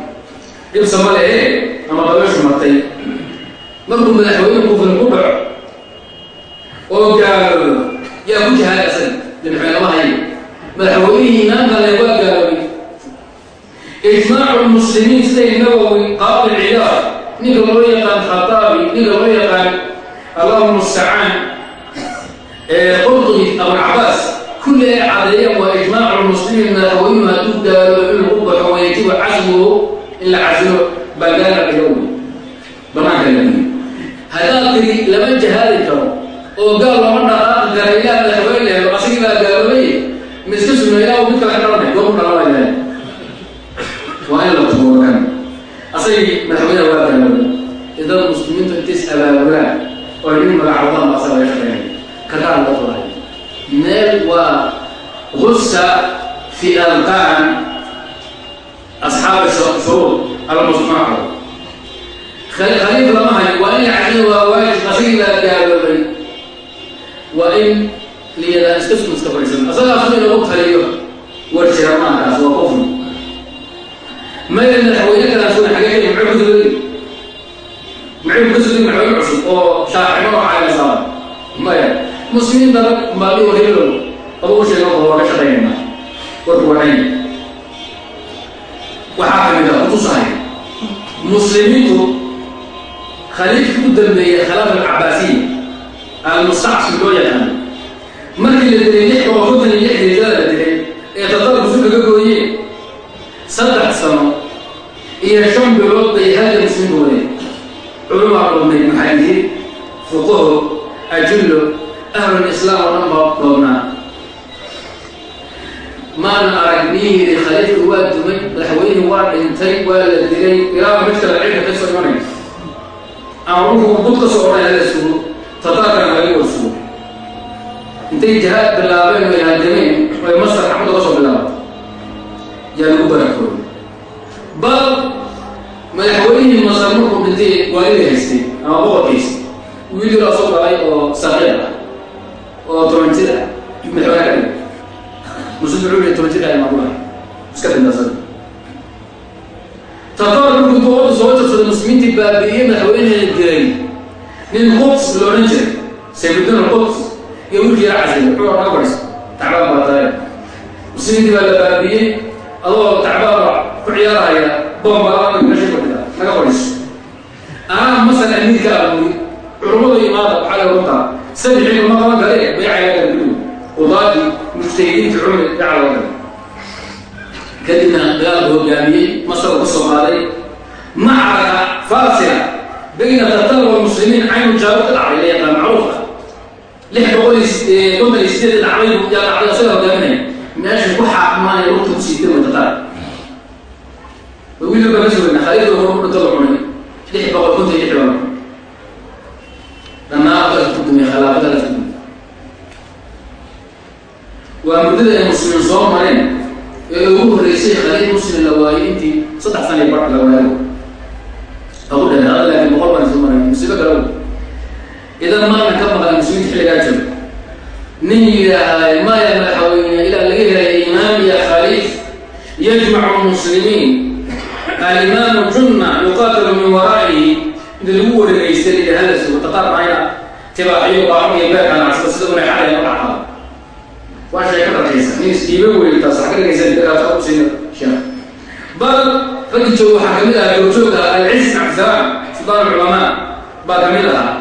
dhibsa ma lehe ama dabeeshu martay markuu madaxweyne kufri ku dhaco oo gaaloobo yaa ku jihaad asaga madaxweyne lama hayo madaxweynihii imaamka le waa gaaloobay ijmaacu lmuslimiin siday nawowi qaadi ciyaar ninka loo yaqaan khataabi ninka loo yaqaan allahu mustacaan qurdubi abulcabaas kulli ay cadeeyeen waa ijmaacu lmuslimiin madaxweynuhu hadduu gaaloobo inuu ku baxo wayajibu casluhu in la casilo bagaala dhigow banaanka lamiyo haddaad tiri lama jahaadi karo. Oo gaal lama dhaqaaqi kara ilaa madaxweyne leelo asagii baa gaaloobay miska suno ilaa mid kale dhalana goobu dhalawaa waa in la tuuran asagii madaxweyneha waa gaaloobay idad muslimiintu intays abaabulaan oo nin magacawdaan ba asaga laga shaqeynaya kakaan loo furayo meel waa gusa fi alqaan asxaab shuruud almusmaco khaliif lama hayo. Waa in la cadin waa waajib asagii baa gaaloobay waa in liyadaa iska sukun iska fadhiisan asagaas in lagu taliyo war jira maankaas waa kufri mayl madaxweyne kalaasuna xagee muxuu ku sugay muxuu ku sugay madaxweyne cusub? Oo shaacimo oo caaga saara maya muslimiin badan baali wahilow aba u sheega oo ka shaqeynayna. Warku wadhay waxaa ka mid ah kutusahay muslimiintu khaliifki u dambeeyey khilaafa alcabaasiya almustacsi loo yaqaano markii la dilay lix oo kontan iyo lix hijrada la dilay ee tatarku su kaga gooyeen saddex sano iyo shan bilood bay halka muslimiintu wadeen culumaa dhubnayd maxay yihiin fuqaho ajullo ahlulislaam oo dhan baa doobnaa maana arag niyihiidi khaliifku waa dumay madaxweynihii waa dhintay waa la dilay ilaa mid kale imanay ama dhulku bud ka soo odhan hala sugo tataarkana laga wada sugo intay jihaad bilaabeen way haadameen way masar xamada ka soo bilaabatay yaa lagu barakooy bal madaxweynihii masar markuu dhintay waalidii haystay ama boqorkiisa wiil yar soo dhalay oo saqiir ah oo toban jir ah madaxweyne ka dhig musul wuxuu yihi toban jir ah maamula iska dhindaasada tataar soo jabsaday muslimiintii baabi'iyey madaxweyneha dilay nin quds la odhan jiray sayfuddin alquds iyo wiilkii wuxuu naga fadhiista tacbaan baa tahay muslimiintii baa la baabiyey adoo tacbaaba ku ciyaarahaya boomba meesha fadhida naga fadhiiso anaa masal amiirka abuuri culummada imaada waxaa la runtaa sadexii uma qaban kale baycayaa gulu qudaadii bayca loo galay kadibna dagaalka hogaamiyey masar ka soo qaaday macraka faasila bayna tatar walmuslimiin caynu jaabo ka dhacday la yaqaan macruufka. Lix boqol iyo konton iyo sideed dhacday yaa dhacday asaga hogaaminaya meesha ku xaaqmaanaya lugta ku siitay way tatar wiil baa ka soo weyna khaalid oo horu dhinta la cunay lix boqol konton iyo lix baa dhammaan la isku dumay khilaafada la isku dumay waa muddada ay muslimiin soo mareen ee ugu horreysay khaliid muslim la waayey intii saddex sana bar la waayo aku dheer hada laakiin boqol baan soo maray musiibo kale idan maalin ka maqan muslimiinta xilligaa jiro. Nin yidhaahay maya madaxweyne ilaa laga helaya imaam iyo khaliif. Yajmacu muslimiin. Alimaamu junna yuqaatalu min waraa'ihi. Inta lagu wareegeystay iyo halas wataqaar maayna tibaaxiyo baaxo iyo beerka nacsada sida una xalaya u dhacaa waa shay ka rakaysa nin isdiiba weytaas wax ka dhigaysa fadijooga waxaa ka mid ahaa goobjoogta alcis cabdisalam sultaan alculamaa baa ka mid ahaa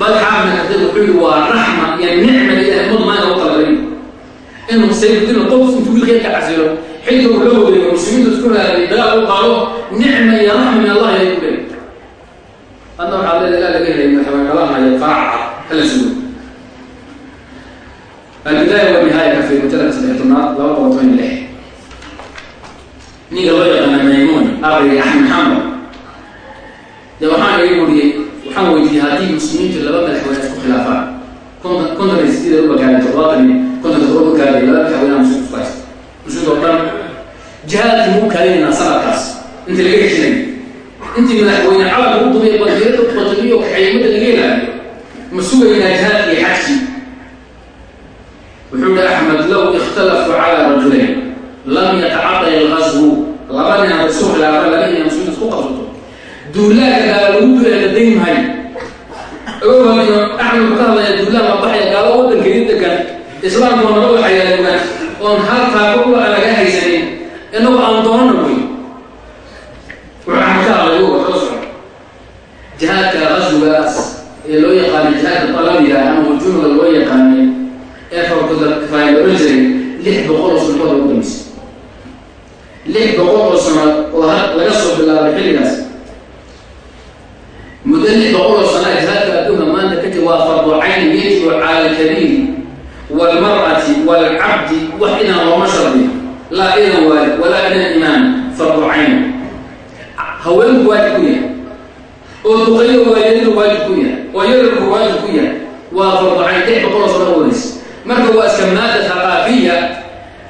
bal xaafid kair wuxuu yihi waa raxma iyo nicma ilaahay mudmaana u qalabay inuu musayidina qof intuu wiilkeed ka casilo xilka uu la wadeego muslimiinta isku haaday dagaal u qaado nicma iyo raxma min allah ilay ku leey adna waxaa leeda ilaa laga helay xabakalanaya faaca hala sugo. Albidaaya wa nihaaya ninka loo yaqaana maymuun abriga axmed xamar dee waxaan iga wuriyey waxaan weydiiyey haddii muslimiintu laba madaxweyne isku khilaafaan. Konta kontanka sideed u bakaada todobaatan kontanka todoba bakaada laba madaxweyne muslimiin isku haysta. Oo dhan jihaadkii muu kaalinaynaa sanadkaas inta laga heshinay intii madaxweyne calanka u dumay bandiirada badniyo kaxeymada laga helaayo ma sugaynaa jihaadkii xajkii. Wuxuu ihi axmed low ikhtalafu calaa rajulayn lam yatacadal ilqasbu laba nin ada isu khilaafan laba ina muslimiin isku qabsato duulaanka gaala lagu duulaa la daymahay ogayo axmedku ka hadlaya duulaan la baxaya gaalo waddankeedi degan islaamku naba waxayaadowaan oon halkaa bilaabay xilligaas muddo lix boqol oo sano jihaadka adduunka maanta ka jir waa fardu cayn yajibu cala alkabiiri waalmar'ati waalcabdi wax inaan looma shardiyo laa idan waalid walaa idan imaam fardu cayn haweenku waajib ku yahay oo duqayo waalidiinu waajib ku yahay oo yararku waajib ku yahay waa fardu cayn lix boqol oo sano ugu dambeysay marka waa iska maada thaqaafiya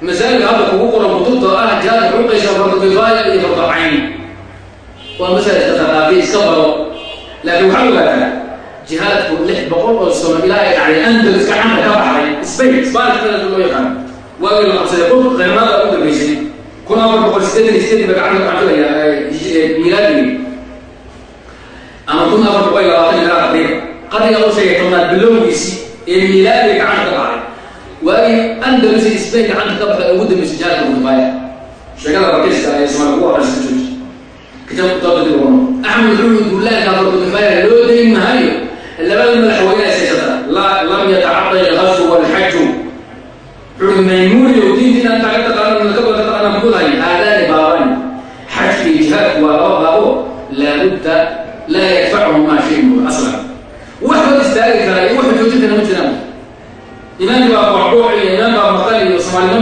masaa'ilka hadda kugu qoran kutubta ah jihaadka xuqaysa fardu kifaaya iyo fardu cayn waa masala iska thaqaafiya iska baro laakiin waxaa ogaataa jihaadku lix boqol oo sano ilaa ay dhacday andalus gacanta ka baxday spain spanish loo yaqaan waagii la qabsaday qof qiimada u dambeysay kun afar boqol sideetan iyo sideed ba gacanta ka baxaya miilaadigi ama kun afar boqol iyo labaatan ilaa qarniga qarniga u sheegay tobnaad bilowgiisii ee miilaadiga gacanta ka baxday waagii andalus iyo spain gacanta ka baxday ugu dambeysay jihaadka kutifaaya sheekada rakiiska ee soomaali kugu aqrisa taabta dib ugu axmed fardu kifaaya loo dayn mahayo labada madaxweyne ay la lam yatacadda alghazw walxaju wuxuu maymuuni oo diinta inaan taga taqaana ka bada kudulahay haadaani baabani. Xajka iyo jihaadku waa laba baabo laabudda laa yadfacuhumaa shayun aslan wax hor istaagi kara iyo wuxuu joojin kara ma jiraan. Imaamki baa qorqooc iyo imaam baa maqal iyo soomaalima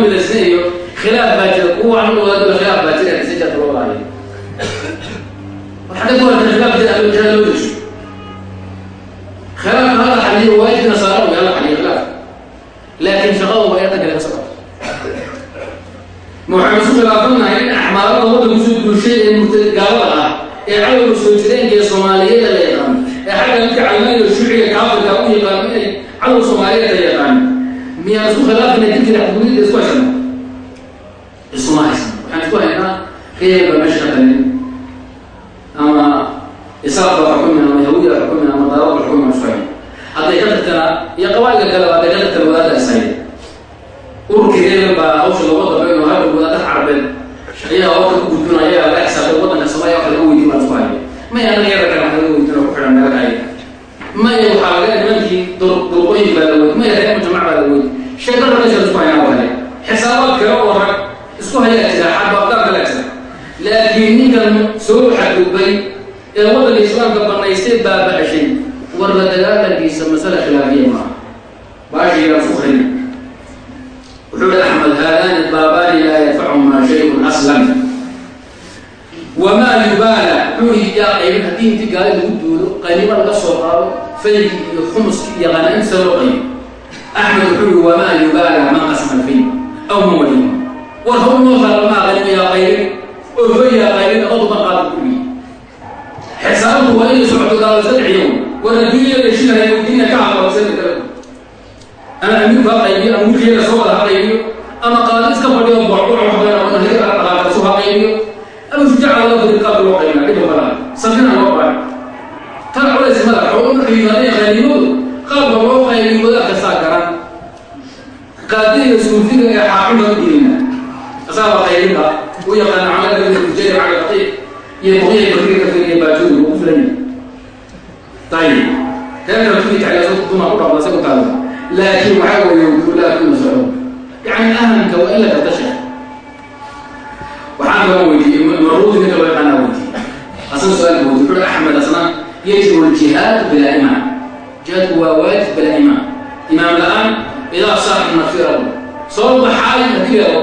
ama shujaaca loo qaybiyo wadaad kastaa garan qaadiga suufiga ee xaaqima u dhiirina asaaba qaybinta u yaqaana camalada ujayr cala qaqiiq iyo boqyaha bakriga ka firiya baajuudi ugu filan ayib reerka rasuulka caleyhi duma ku dhaqda isagu taala laakiin waxaa weeye duulaa ku masalo yani ahamka waa in la kartasha waxaan kala weydiiyey maruudi ninka loo yaqaana weydiiyey asan su'aal boodi wuxuu axmed asna yajibu aljihaad bilaa imaam jihaadku waa waajib bilaa imaam imaam la'aan idaa saaxib nafirahu soo baxaay nafirahu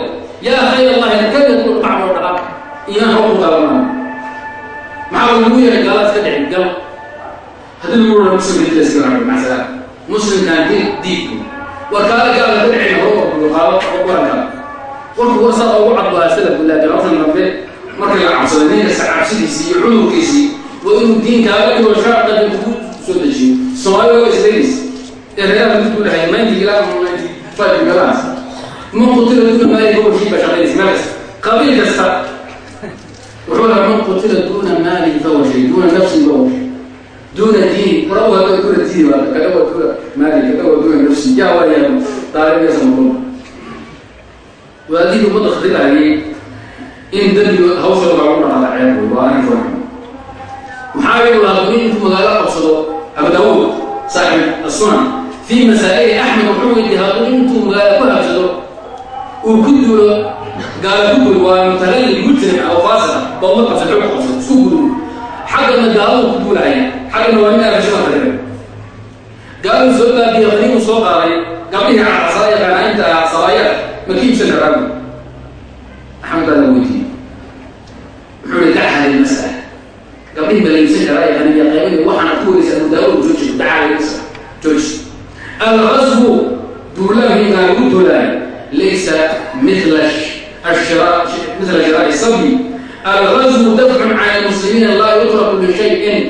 yaa khayr allahi nakada ku bacmo dhaqaaq imaan hau ku qabanaa maxaa lagu yahay gaalaad ka dhicin gal haddii lagu wara muslimka dilaska macsalaa muslimkaan di diidku war kaala gaala ka dhicin horo qaabo waranka warku war saa ugu cadbaa salafku laakiin dambe marka la cabsado nin kasta cabsidiisii iyo cudurkiisii waa inuu diinkaaga dhigo shaaqadi kugu soo dejiyo soomaali waa islayis ee mid ku dhahay ninety ilaa ninety five meelahaas man qutila duuna maali gobol baa shaqaynaysa meel qabiil kasta wuxuu lahaa man qutila duuna maali fawashay duuna nafsin fawashay duuna diin warabu hadda duuna diin waa kadawa duuna maali kadawa duuna nafsi yaa waa yaa taariikhdiisa maqluub waadii ummadda khadilahayay in dembiga hawshooda lagu dhaqaala ceeb waa maxaa yeelu lahaa in intuu magaalo qabsado abu daawuud saaxib asunan fii masaa'ili axmed wuxuu weydiiyey hadduu intuu magaalo ku habsado uu ku duulo gaala ku duulo waa mutalallil mujrim aw faasiqa ba umad qabsad xog qabsado isku gudulo xaggana gaaladu ku duulahaya xaggana waa in aabashada khadira gaaladu soo baabiye qaniimu soo qaaday gabdhihii casaaya qanaa'inta sabaaya ma kiibsan karaabu axmed baa la weydiiyey wuxuu hi daca hadi masala gabdhihii ma la iibsan karaa ee qaniya qaybadii waxaana ku wareysa abu daawud jooji daca hadi masala jooji alghasbu duulahinka lagu duulaayo laysa mithla ashira mithla shiraa'i sabyi alghasbu dafcun cala almuslimiina laa yutraku bishayin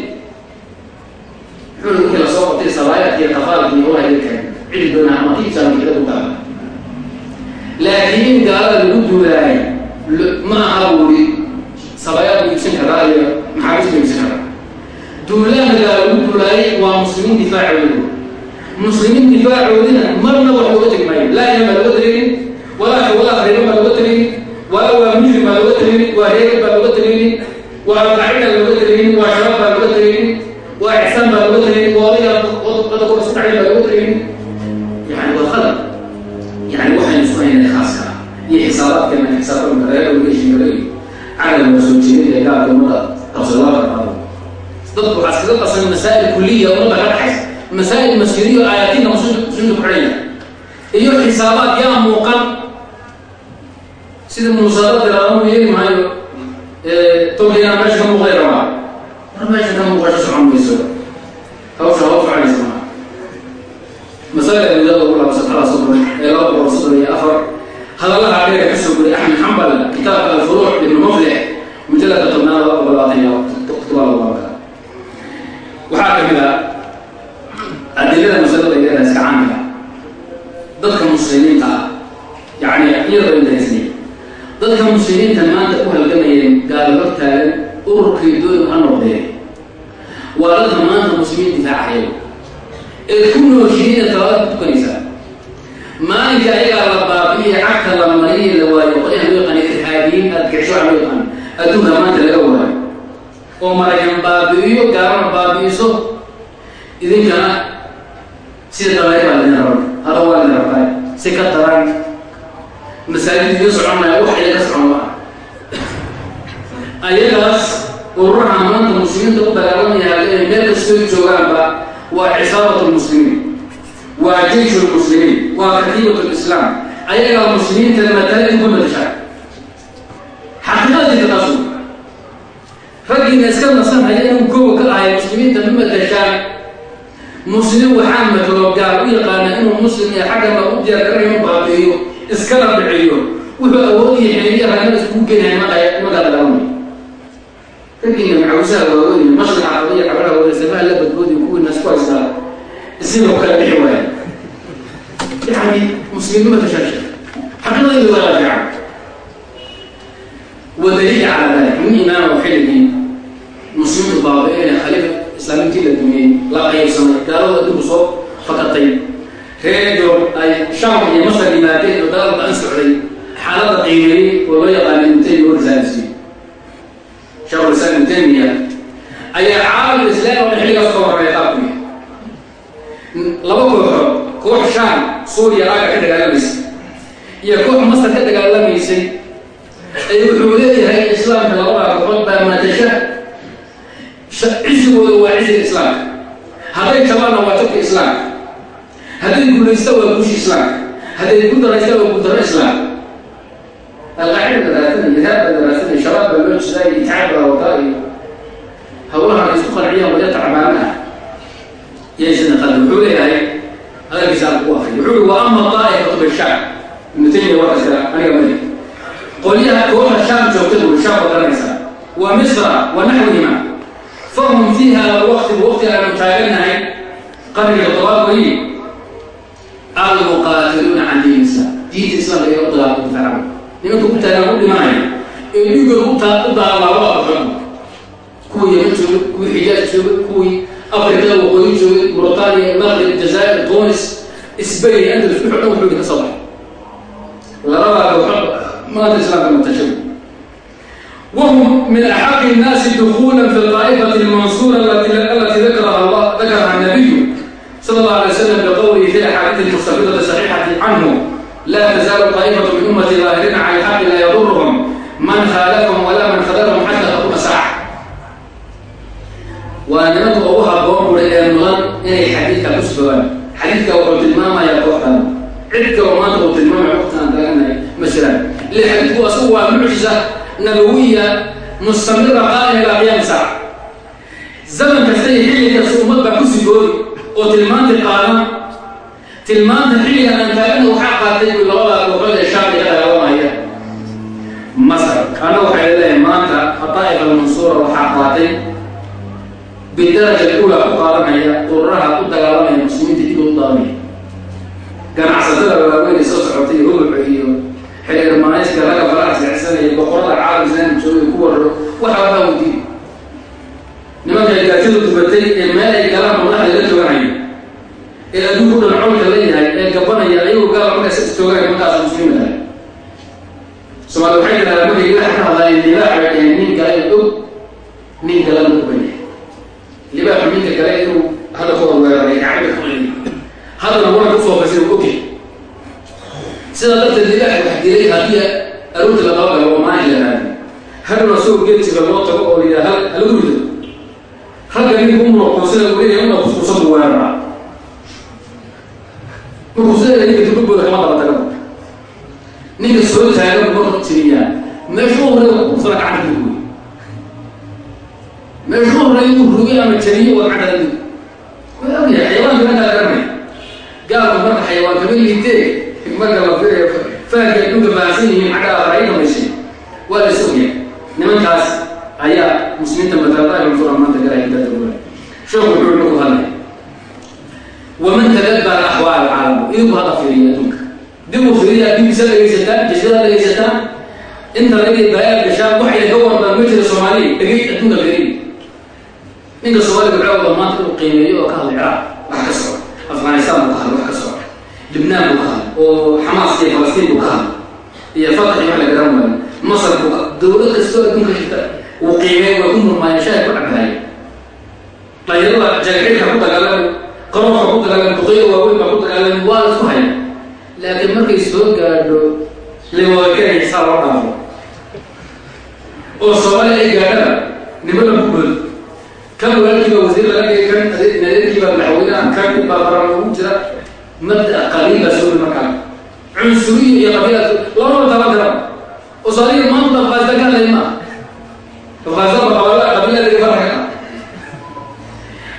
wuxuu wixii la soo qabtay sabaayad iyo tafaalid iyo waha ilkan cidi doonaa ama kiibsaan fikra ku taala laakiin in gaalada lagu duulaayo ma aha buuri sabayaad iibsan karaa iyo maxaabiista iibsan karaa. Duulaanka gaala lagu duulaayay waa muslimiin difaacoodu muslimiin difaacoodina marna wax looga tegi maayo. Laa baa looga tegaynin laba kooxood koox shaam suuriya raaga ka dagaalamaysay iyo koox masar ka dagaalamaysay ay wuxuu leeyahay islaamka labadaa kooxood baa maajasha cisigooda waa cisiga islaamka hadday jabaanna waa jabka islaamka hadday guulaysta waa guusha islaamka hadday ku daraysta waa guudaro islaamka alqaacida daraasan iyo raabba daraasan iyo shabaabba loo jidaa iyo tacabaa wadaa iyo hawlahan isku qanciyaan wadata cabaanaha leeyahay hadalkiisa aan ku waafay wuxuu ui wa ama daa'ifatu bishaam ibnu taymiya warkaskale aniga fiiha waqti aanu taagannahay qarniga tobaad weyi can diin islam diinta islaamka ee u dagaalka difaaca nimanka u dhimanaya ee dhigooda utaa u daalaabaa kuwii yeman jooga kuwii afrikada waqooyi jooga الجزائر تونس إسبانيا أندلس في حكم حكم تصلح لربها وحب ما الإسلام المتشبه وهم من أحق الناس دخولا في الطائفة المنصورة التي التي ذكرها الله ذكرها النبي صلى الله عليه وسلم بقوله في الأحاديث المستفيضة الصحيحة عنه لا تزال طائفة من أمتي ظاهرين على الحق لا يضرهم من خالفهم ولا من خذلهم حتى تقوم الساعة وأنا أبوها بوم لأنه إني xadiidka wuxuu tilmaamayaa kooxdan. Cid kalo maanta uu tilmaamaya waqtaan taaganahay masalan ile xadiidku asagu waa mucjisa nabawiya mustamira qaa'ima ilaa qiyaam saac zaman kasta iyo xilli ummad baa ku sigoodi oo tilmaanta qaadan. Tilmaanta xilliga aan taagana waxaa qaatay bu labadaa kooxood ee shaabiga daawanaya masar anna waxay leeyahay maanta adaa'iq almansuura waxaa qaatay bidaraja ula ku qaadanaya ururaha ku dagaalamaya muslimiinta dib u daaminaya ganacsatada waaweyn ee soo socotay iyo hubuca iyo xeermanayska laga falaha seexsanaya boqorada caalam islaamka joogay ku wararo waxa wadaa wadiin nimanka gaajadu dubatay ee meel ay galaan madaxda la joogahayo ee adduunku dhan colka la yahay ee gabanaya ayagu gaala markaas istoogahay markaas muslimiin lahay soomaali waxay yidhahdaa markay gaxna hadlaayeen nibaax bay dhahay nin kale og nin kale lugbayo libaaxu ninka kale inuu ku weeraray gacanta ku celiyo haddana waran ku foofasay uu ogyahay sidaa darteed ilaahay wax dilay haddii aroorta laqaba galo oo maalin la raadi hadhowna soo geedsiga loo tago oo yidhaha halagu rido? Ragga ninka u munoqoonsada weynaya una kuskusan buu weeraraa markuu sida ninka dibadooda kama daba taga ninka soo taagan marka tiriyaa meeshu horreeya ku fara gacanta ku meeshu horreeya inuu rugay ama jariyo waa gacanta dig waa ogyahay xayawaanka markaa garanaya gaalka marka xayawaan kama liitee marka la filayo fahamka adduunka baahsan yihiin xagga aqraay dhamaysay. Waa la sogya nimankaas ayaa muslimiinta mataladaa mansura maanta galaya dadka gole sheekhu wuxuu ku hadlay waman tadabbara axwaal alcaalam idinku hadda fiiriya adduunka. Dib u fiiriya bbc dhegaysataan jasiirada dhegaysataan inta laga baayaa gashaan waxay ka ma jira soomaaliya dhegay adduunka fiiriya ninka soomaaliga muxuu wada maanta inuu qiimeeyo oo ka hadlay ciraaq wax ka socda afghanistan buu ka hadlay wax ka socda libnaan buu ka hadlay oo xamaas iyo falastiin buu ka hadlay iyo fataxi wax la garan waayo masar buu ka dowlad kastoo adduunka jirta uu qiimeeyo waa ku murmaaya ku cabahaya dhalinyarada jaagixilka ku dagaalami qaroofka ku dagaalami duqeyda waaweyn baa ku dagaalami waa la isku haya laakiin markay soo gaadho liwaakaraysaa loo dhaafo. Oo soomaaliya ay gaadhaan nimadan ku bood kan walaalkiiba wasiir laga dhigay kan nadeerkiiba madaxweynaha kan baa baran ugu jira mabda qaliil baa soo markaa cunsuriya iyo qabiilaad labadaba taban kara oo saaliga maanta afghanistan ka hadlay maa afghanistan ba qabala qabiilada ka.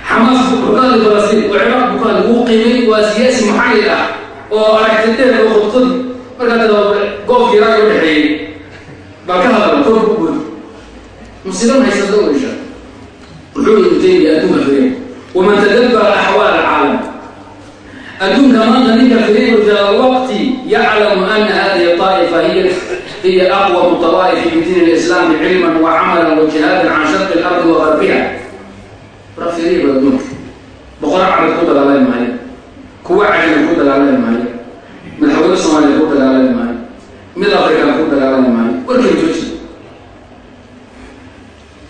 Xamaas bukaadi falastiin oo ciraaq bukaadi uu qiimay waa siyaasi muxayir ah oo aragti dheer oo khudbadi markaa tirado goobka iraaq u dhexeeyey baa ka hadla kor ku bood musiiban haysata weysha wuxuu ibnu taymiya adduunka fireen waman tadabbara axwaal alcaalam adduunka maanta ninka firiinu fi alwaqti yaclamu ana hadihi طaa'ifa hiya hiya aqwamu طawaa'ifi min diin alislaami cilman wa camalan wa jihaadan can sharqi اlardi wa garbiha rafiriiba adduunka boqor carab ku dagaalami maayo kuwa cajami ku dagaalami maayo madaxweyne soomaaliya ku dagaalami maayo mid afrikan ku dagaalami maayo warkay jooji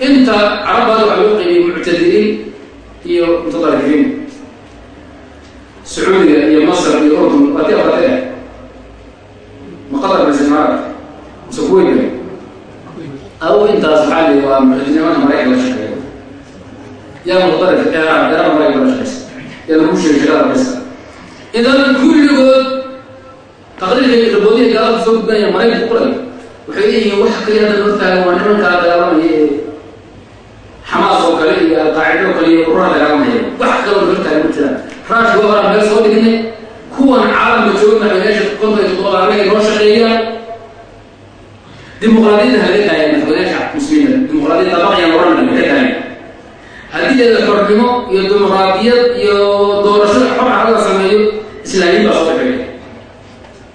inta carabbaada waxaa loo qeybiyey muctadiliin iyo mutadarifiin. Sacuudiga iyo masr iyo urdun waa ti afartee ma qatar base maarag mase kuweyna aw intaas maxaa li waa muctadinimada maraykan la shaqeeya yaa mutadarif eeraan eeraan maraykan la shaqeysa yaa lagu sheegay shaqada besa idan kulligood taqriirka raboodiya gaalada soo gudbanaya maraykan kuqulay waxay leeyihiin waxa kaliya hadda waa nimankaa dagaalamaya xamaas oo kale iyo alqaacido oo kale iyo urura dagaalamaya wax kaloo hortaagan ma jiraan. Raash waa horaan meel soo dhignay kuwan caalamka jooga madaxweynayaasha konton iyo toddoba annaga noo shaqeeyaan dimuqraadiyadda halaga daaya madaxweynayaasha muslimiinta dimuqraadiyadda baqyan oran halaga daaya haddii eeda xornimo iyo dimuqraadiyad iyo doorasho xor laga sameeyo islaamiin baa soo dhexeeya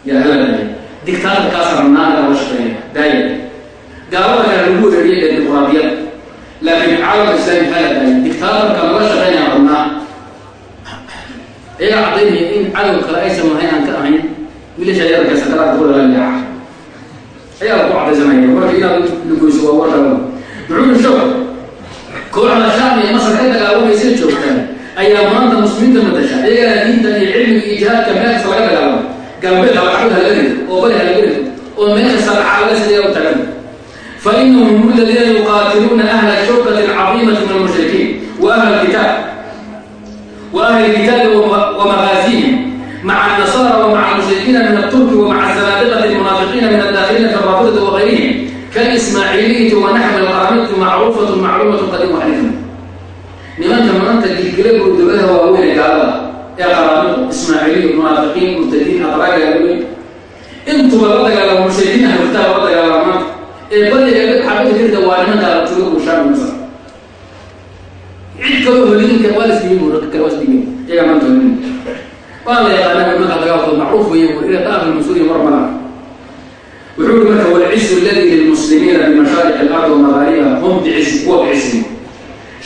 yaa hala daaya dictaatorkaasa rabnaana lala shaqeeya daaya gaalada kale lagu weerariyay ee dimuqraadiyad laakiin caalamka islaami hala daaya dictaatorka lala shaqeynaya rabnaa ayaga cadaynaya in cadow kale aysan lahayn aan ka ahayn wiilasha yararka sakaraadka ku dhalan yaaca ayaa lagu cadaysanaya marka inaad lugoyso waa warkala muxuu show kooxda shaam iyo masar ka dagaalamaysa joogtaan ayaa maanta muslimiinta matasha ayagana diinta iyo cilmiga iyo jihaadka meel kasta laga dagaalamo. Galbeed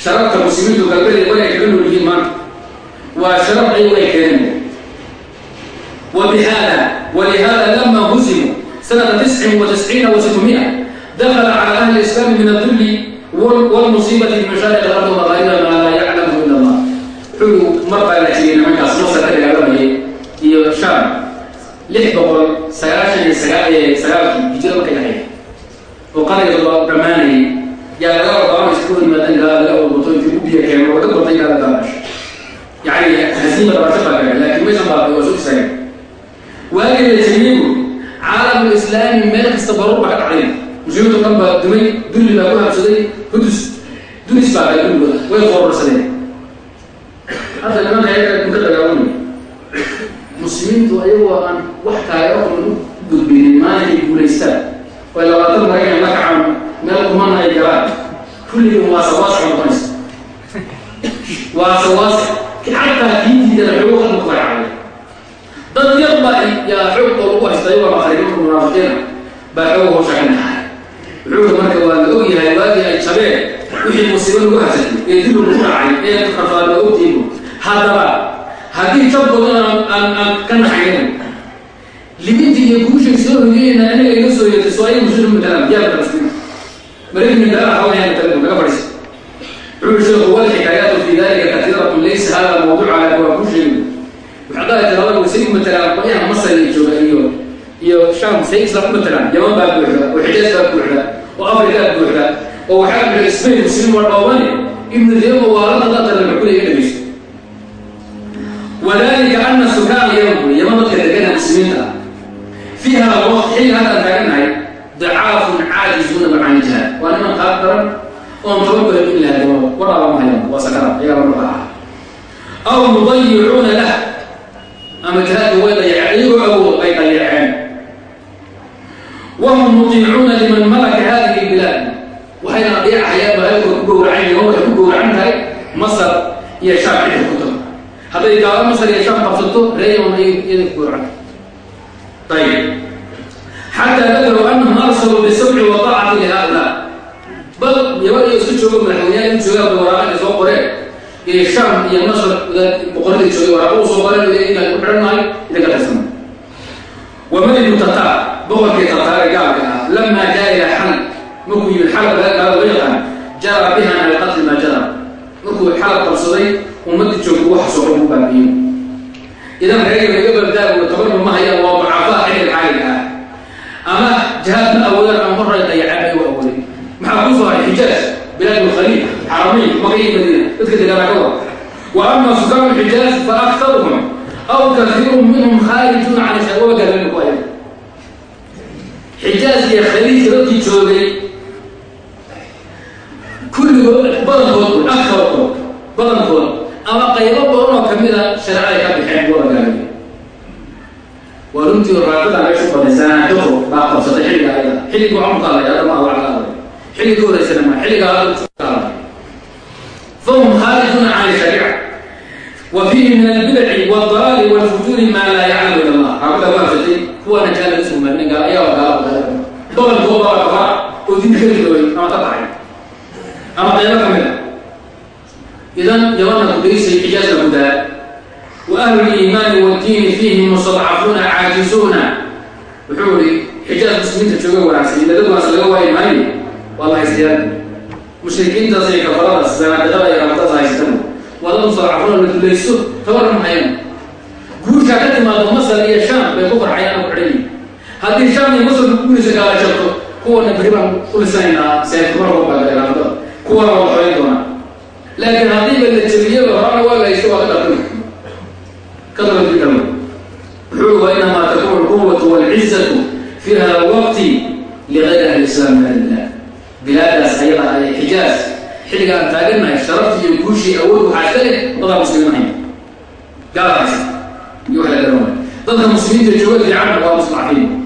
sharafta muslimiintu galbeed ayagoo aan wax taageero u gudbinin maalinkay guulaystaan way labaatan maraykan la kacaan meel kumana ay galaan. Kulligii waa sawaasca noqonaysa. Waa sawaasc xataa diintiidana xoog hadda ku farcaya dad yar baa yaa xoog oo lagu haysta ayagoo makharibiinta munaafiqiina baa xoog hawsha ka naxay wuxuu marka waa la og yahay waagii ay jabeen wixii musiibo lagu hasatay ee dib lagu dhacay ee karfaa la ogtiibu haddaba haddii jab badan aan aan ka iyo hoyeyna inaga iga soo yeertay soo ay muslimiin matalaan yaa muslimiin maraykan matalaan hawayaan matalaan kaga fadhiisa wuxuu sheekhu wal xikaayaatu fi dalika katiiratun laysa hada mawduuc ala waa ku sheegay waxaa dhahay tirada wasay u matalaan qoyaha masar iyo jooga iyo iyo sham say islam u matalaan yaman baa buuxda oo xijaaz baa buuxda oo afrikaa buuxda oo waxaa buuxda spain muslim waa dhoobane ibnu diyama waa la qadaata la xukulaya dhageysto wadalika ana sukaan yaman yaman dadka degana muslimiinta xilli haddaan taagannahay dacaafun caajisuuna macaanijiha waa niman qaab daran oon tabagoha in lahadamo wadhaabamahayan waa sakara iyaga marka ah aw mudayicuuna lah ama jihaadka way dayaceen iyagoo awood ay dayaceen wahum mutiicuuna liman malaka hadihi lbilaad waxayna adeecahayaan bahalka ku gowracan waxay ku gowracan tahay masar iyo shaam cixi ku tago hadday gaala masar iyo shaam qabsato reeyaman iyada ku gowracan tahay ayib anahum arsaluu bisabci wa taacati lihaada bal yaban iyo isu joogo madaxweyneyaal in joogaan waraaqan ay soo qoreen iyo shaam iyo nasr boqoradii joogay waraaqa u soo qoreen inaan ku xidhannahay idinka tirsan wamaliku tataa boqorkii tataare gaalka ah lamaa jaa ilaa xalab markuu yimid xalab gaalo loo yaqaan jaraa biha cala qatli maa jara markuu xalab qabsaday ummadii joogta waxasoo dhan ku baabiyo idan reer yabaniga baldaag tabarru ma hayaan waa mucafaa jihaad ma awoodaan ama horay dayaceen bay u awoodeen maxaa ku soo haray xijaaj bilaad khaliil xaramiy maka iyo madiina dadka degaana ka wada wa ama sukaanu xijaaj fa aktaruhum aw kasiirun minhum khaarijuuna can ishawa gaalin ku ayaa xijaaj iyo khaliilka dadkii joogay kulligood badankood akarkood badankood ama qaybo badan oo kamida shareecada ka baxeen wada gaaliy xilligii waa muqaalaya adama waa calaamay xilligii ka horeysana ma xilliga lagu qaalamay fahum khaarijuuna can shariica wa fiihi min albidaci waadalaali walfujuuri maa laa yaclamu ila allah. Xaafida waa fatay kuwaana jaala isku maadnin gaala ayaa gaala wadaaga boqolkooba waa kafaa oo diin ka jidoway ama ka baxay. Ama qaybo ka mid ah. idan yabana kudaysay xijaazka gudaa wa ahlu liimaani wadiini fiihi mustadcafuuna caajisuuna wuxuu ihi xijaaj muslimiinta jooga wanaagsan iyo dadadwaas laga waayi maayo waa la haysayaan mushrikiintaas iyo kafaradaas sanaadaqada iyo ramadaas haysatan waada musaacafuna la dulayso tawaran mahayaan guurkaa ka timaado masar iyo shaam bay ku farxayaan ku xidhan haddii shaam iyo masar ku guuraysa kaala jabto kuwana beri baan u lisanaynaa seefkumarkabaa ramadada kuwana waa la doonaa. Laakiin haddiiba la jabiyaba horana waa lahaysto waa ka dhaqan ka daban duidhamo wuxuu waa inamaa takunu alquwatu walcizatu في هذا الوقت لغير أهل الإسلام من الله بلاد أيضا الحجاز حين قال تاجرنا اشترطت يكون شيء أول وحاجته ضد المسلمين قال عشان يوحى لهم ضد المسلمين تجوال في عمل ومصلحين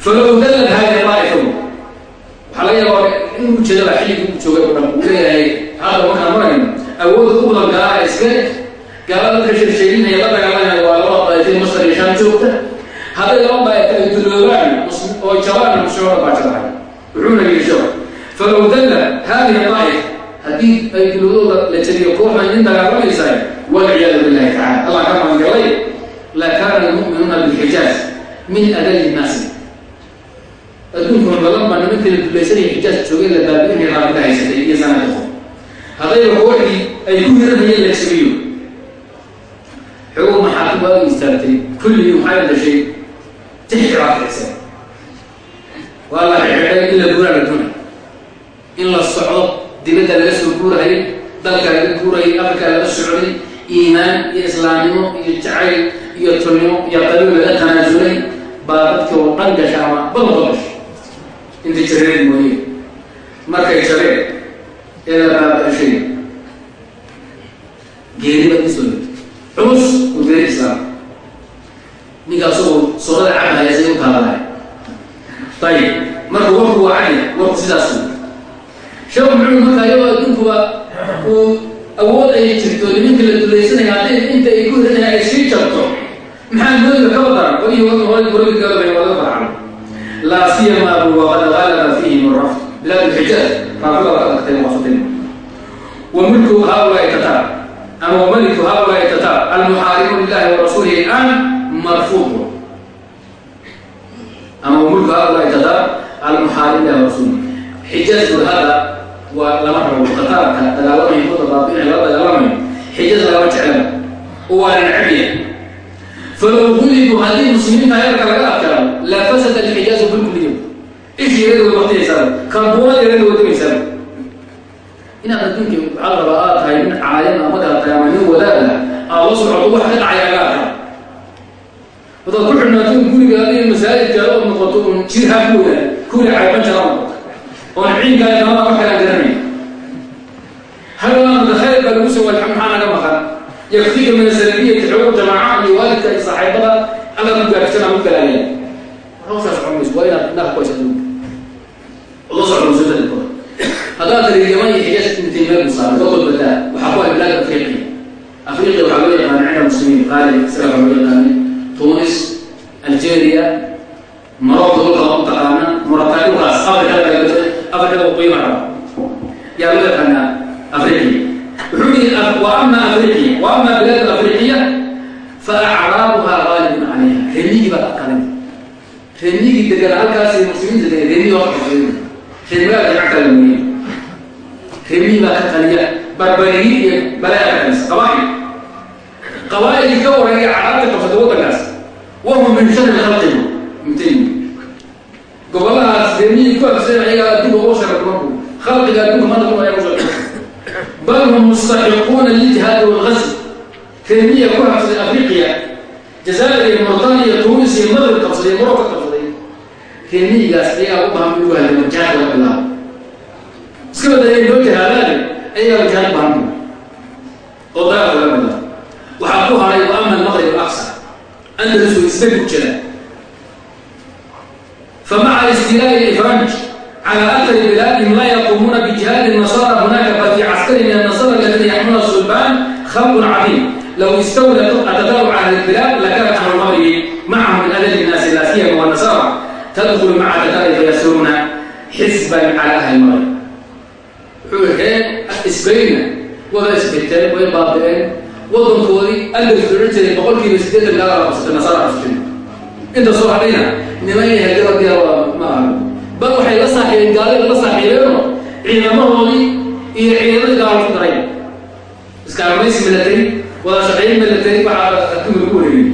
فلو دلت هذه الطائفة وحاليا إنه جدل حلي جوجا وكذا هذا وكان مرن أول أول قال إسكت قال لك الشيء هي لا تقال ولا طائفين hadday laba ma kala duloobaan oo jabaan mushaara baa jabay wuxuuna yidhi shabak falow dalla haadihi daa'if haddii ay dulowdooda la jeliyo kooxda idin dagaalamaysahay walciyaadu billahi tacala allah ka maangalay lakaana almu'minuuna bilxijaaj min adali nnaasi adduunka horbadan baa nimankii la dulaysanaya xijaaj joogay la baabiinaya raabida haysatay iyo sanadko haddayba kooxdii ay ku hiranayeen la jabiyo xogow maxaakib waa u istaagtay. Kulligii maxaa la ficseen waa la xidhay in la guuraa la doonay in la socdo dibadda laga soo guurayay dalka laga guurayay afrika laga socday iimaan iyo islaamnimo iyo jacayl iyo tulnimo iyo qabiil laga tanaasulay baa dadkii oo dhan gasha ama badankood gasha markay jareen ee la baaba-ashay geeri baad isoo yirta culus oo geeri islaam ninka asagoo soonada camalaya u taladahay ayib marka warku waa cali warku sidaas sheekhu muxuu markaa iyagoo adduunkuba uu awood ay jirto niminka la dulaysanaya haddii inta ay ku hiranayaa ay sii jabto maxaa mooyka kaba daran oiy wargi gababay wada faracno laa siyamaa bu waqad qalaba fiihim araf bilaad lxijaaj raafidaba adagtay muqasudin wa milku haulaai tatar ama wamaliku haulaai tatar almuxaaribu lilahi wa rasuulihi an marfuuc. W ama mulku haaulaai tataar almuxaalina marfuuc. Xijadu hada waa lama rabo tataarka dagaalamay kutadaabic lala dagaalamayo xijada lama jecla uwaana nacabiya falow qulibu haddii muslimiinta heerka laga adkaado la fasada alxijaazu bilkuliya ishiirada wabataysaa kambuuadeerada wadagaysaa inaad adduunka waxaa rabaa aad tahay nin caalim ama kala tahay ama nin wadaad ah aad la socoto wax ka dhacay agaarka hadaad ku xidhnaato guriga adiga masaajidka ood noqoto un jir ha ku wada kuli cayban jara noqoto. Oon ciinkaa kamada wax kala garanay. Hadalaanada khayr baa lagu soo walxa maxaa naga maqan yakfika min asalafiyati xuquuq jamaaca iyo waalidka iyo saaxiibada alla ku gaarsan ama galaaya. Hawshaas xumayso waa inaad indhaha ku haysa adduunka. Ola socdo musulmadkooda haddaad tiri yaman iyo xijaas intay meel musaabay oo badbadaa waxaa ku hay bilaad afriqiya afriqiya waxaa loo yaqaana cinda muslimiin qaali sida waxaa loo yaqaana tunis algeria morocco dhulka u taqaana moratani dhulkaas afrikada waqooyi maraba yaa loo yaqaanaa afriqiya wuxuu yihi wa ama afriqiya wa ama bilaad afriqiya fa acraabuha gaalibun calayha remigii baa adkaanay remigii degan halkaas muslimiinta degan remigii waa kafayda reemigaaga jacka la weeye remigii baa ka taliya barbariyi iyo balaya ka talisa qabaail qabaailkii ka wareegay cadaabta qabsata waddankaas wahum min shari khalqigu mintay gobolahaas remigii ku adduunka uga shara kumanku khalqiga adduunka manta kun ayaa ushara bal hum mustaxiquuna liljihaadi walghasl remiya ku habsaday afriqiya jazaa'ir iyo mauritania iyo tunis iyo maghrib qabsaday morocco qabsaday remiyigaas ayaa u baahan inuu halamo jihaad laga bilaabo iska badaya loo jihaadaane ayagaa jihaad baahan oo dagaal laga bilaabo waxaa ku wa ama almaqrib alaqsa andalus oo isbeyn ku jira famaca istilaa'i ifranj calaa akari bilaadihim laa yaquumuuna bijihaadi nasara hunaaka bati caskari min anasara aladi yaxmuna sulbaan khalqun cadiim low istawlat adadaru cala albilaad lakana ahlu maqribi macahu min adali nnaasi laa siyama wanasara tadkhulu maca dadari fayasuruuna xisban cala ahli maqrib wuxuu iheen isbayna wada isbinteen way baaba'een wadankoodii alla soocin jiray boqolkiiba sideetan gaala bastay nasaara bastay inta soo hadhayna niman iyo hagada diyaar ah, ma aha. Bal waxay la saaxiibeen gaalada la saaxiibeenoo ciidamahoodii iyo ciidamada gaalo ku daray. Iskaaramaysi milatari wada shaqeyn milatari waxaa adduunka lagu wareegay.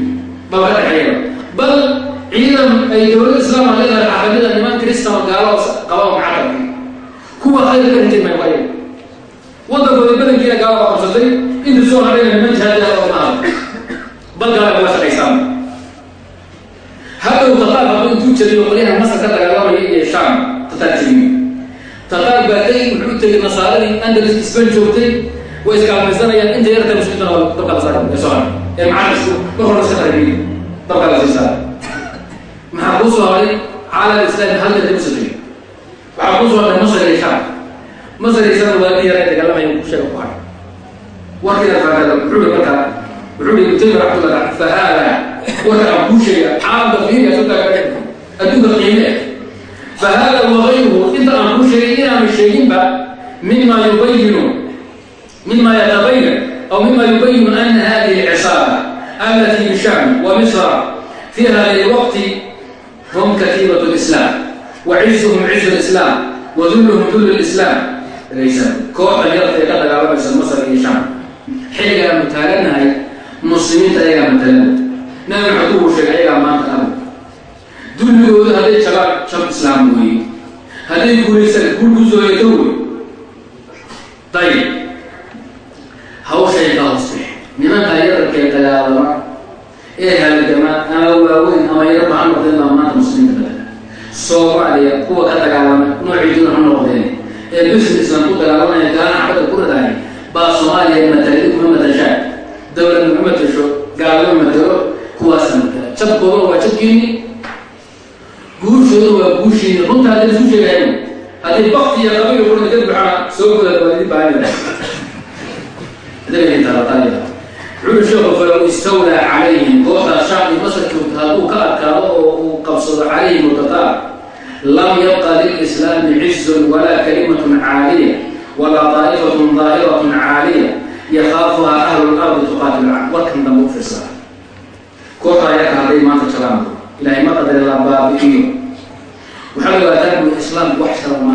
Bal ka dhexeeya. Bal ciidan ay dowladda islaamka leedahay xaafadyada ah niman kristama gaalo qabaa macadabki kuwa khayrka ka hejay maay waaye badankiina gaalo baa qabsatay inta soo hadhayna niman jihaadiya oo ma aha bal gaala kala shaqaysaan hadhow hadduu intuu jariyo qolyaha masar ka dagaalamaya iyo shaam tataal jiriyo tataal baa day wuxuu tegay nasaaradii andalus isban joogtay way iskaalmaysanayaan inta yarta muslimiintana waa dabka la saaray ee soo haray ee macalisku mar hore iska qarabiye dabka la saaray maxaa kuu soo haray caalam islaami hal dad ku soo tegay waxaa soo haray masar iyo shaam masar iyo shaam waa yara dagaalamaya ku sheega warkina qaadada wuxuu markaa wuxuu yidhi ibn taymiya raxmatullah fa haada warkan aan kuu sheega caalamka qiimiya soo taagan adduunka qiime eh fa haada wagayruhu inta aan kuu sheegay inaanu sheeginba mima yubayinu mima yatabayan aw mima yubayinu ana hadihi alcisaaba alati bisham wa misra fiiha lilwaqti hum katiibat lislam wa cizuhum cizu lislam wa dulluhum dullu lislam kooxda yarta ee ka dagaalamaysa masar iyo sham xilliga aanu taagannahay muslimiinta ayagaa matalada nabi maxamed uu sheegay ayagaa maanta abu dulmigooda hadday jabaan jab islaam weeye hadday guulaysaan guul ku soo yeeto wey dayib. Hawshay ka hooste nimanka yararka ee dagaalama ee halgama ama waaweyn ama yarba ha noqdeen baa maanta muslimiinta kale soomaaliya kuwa ka dagaalama noociiduna ha noqdeen. Ee businessman ku dagaalamaya gaana xabadda ku radaay baa soomaaliya matalid uma matashaa dowlad uma matasho gaalama matalo kuwaasa matala jabkooda waa jabkiini guushooda waa guushiini runta hadday isu sheegahayn haddii bakti iyo kurada ka buxana soo goda waa idin baahanya dalaginta lataliya wuxuu sheekhu falow istawlaa calayhim. Kooxda shaam iyo masar joogta hadduu ka adkaado oo uu qabsado calayhim utataa lam yabqa lilislaami cizun walaa kalimatun caaliya walaa daa'ifatun daahiratun caaliya yakhaafuhaa ahlu lardi tuqaatil warkan dambe u fiirsada kooxda ayaka hadday maanta jabaan ilaahay ma qadare la baabi'iyo waxaa la buu islaamku wax sharaf ma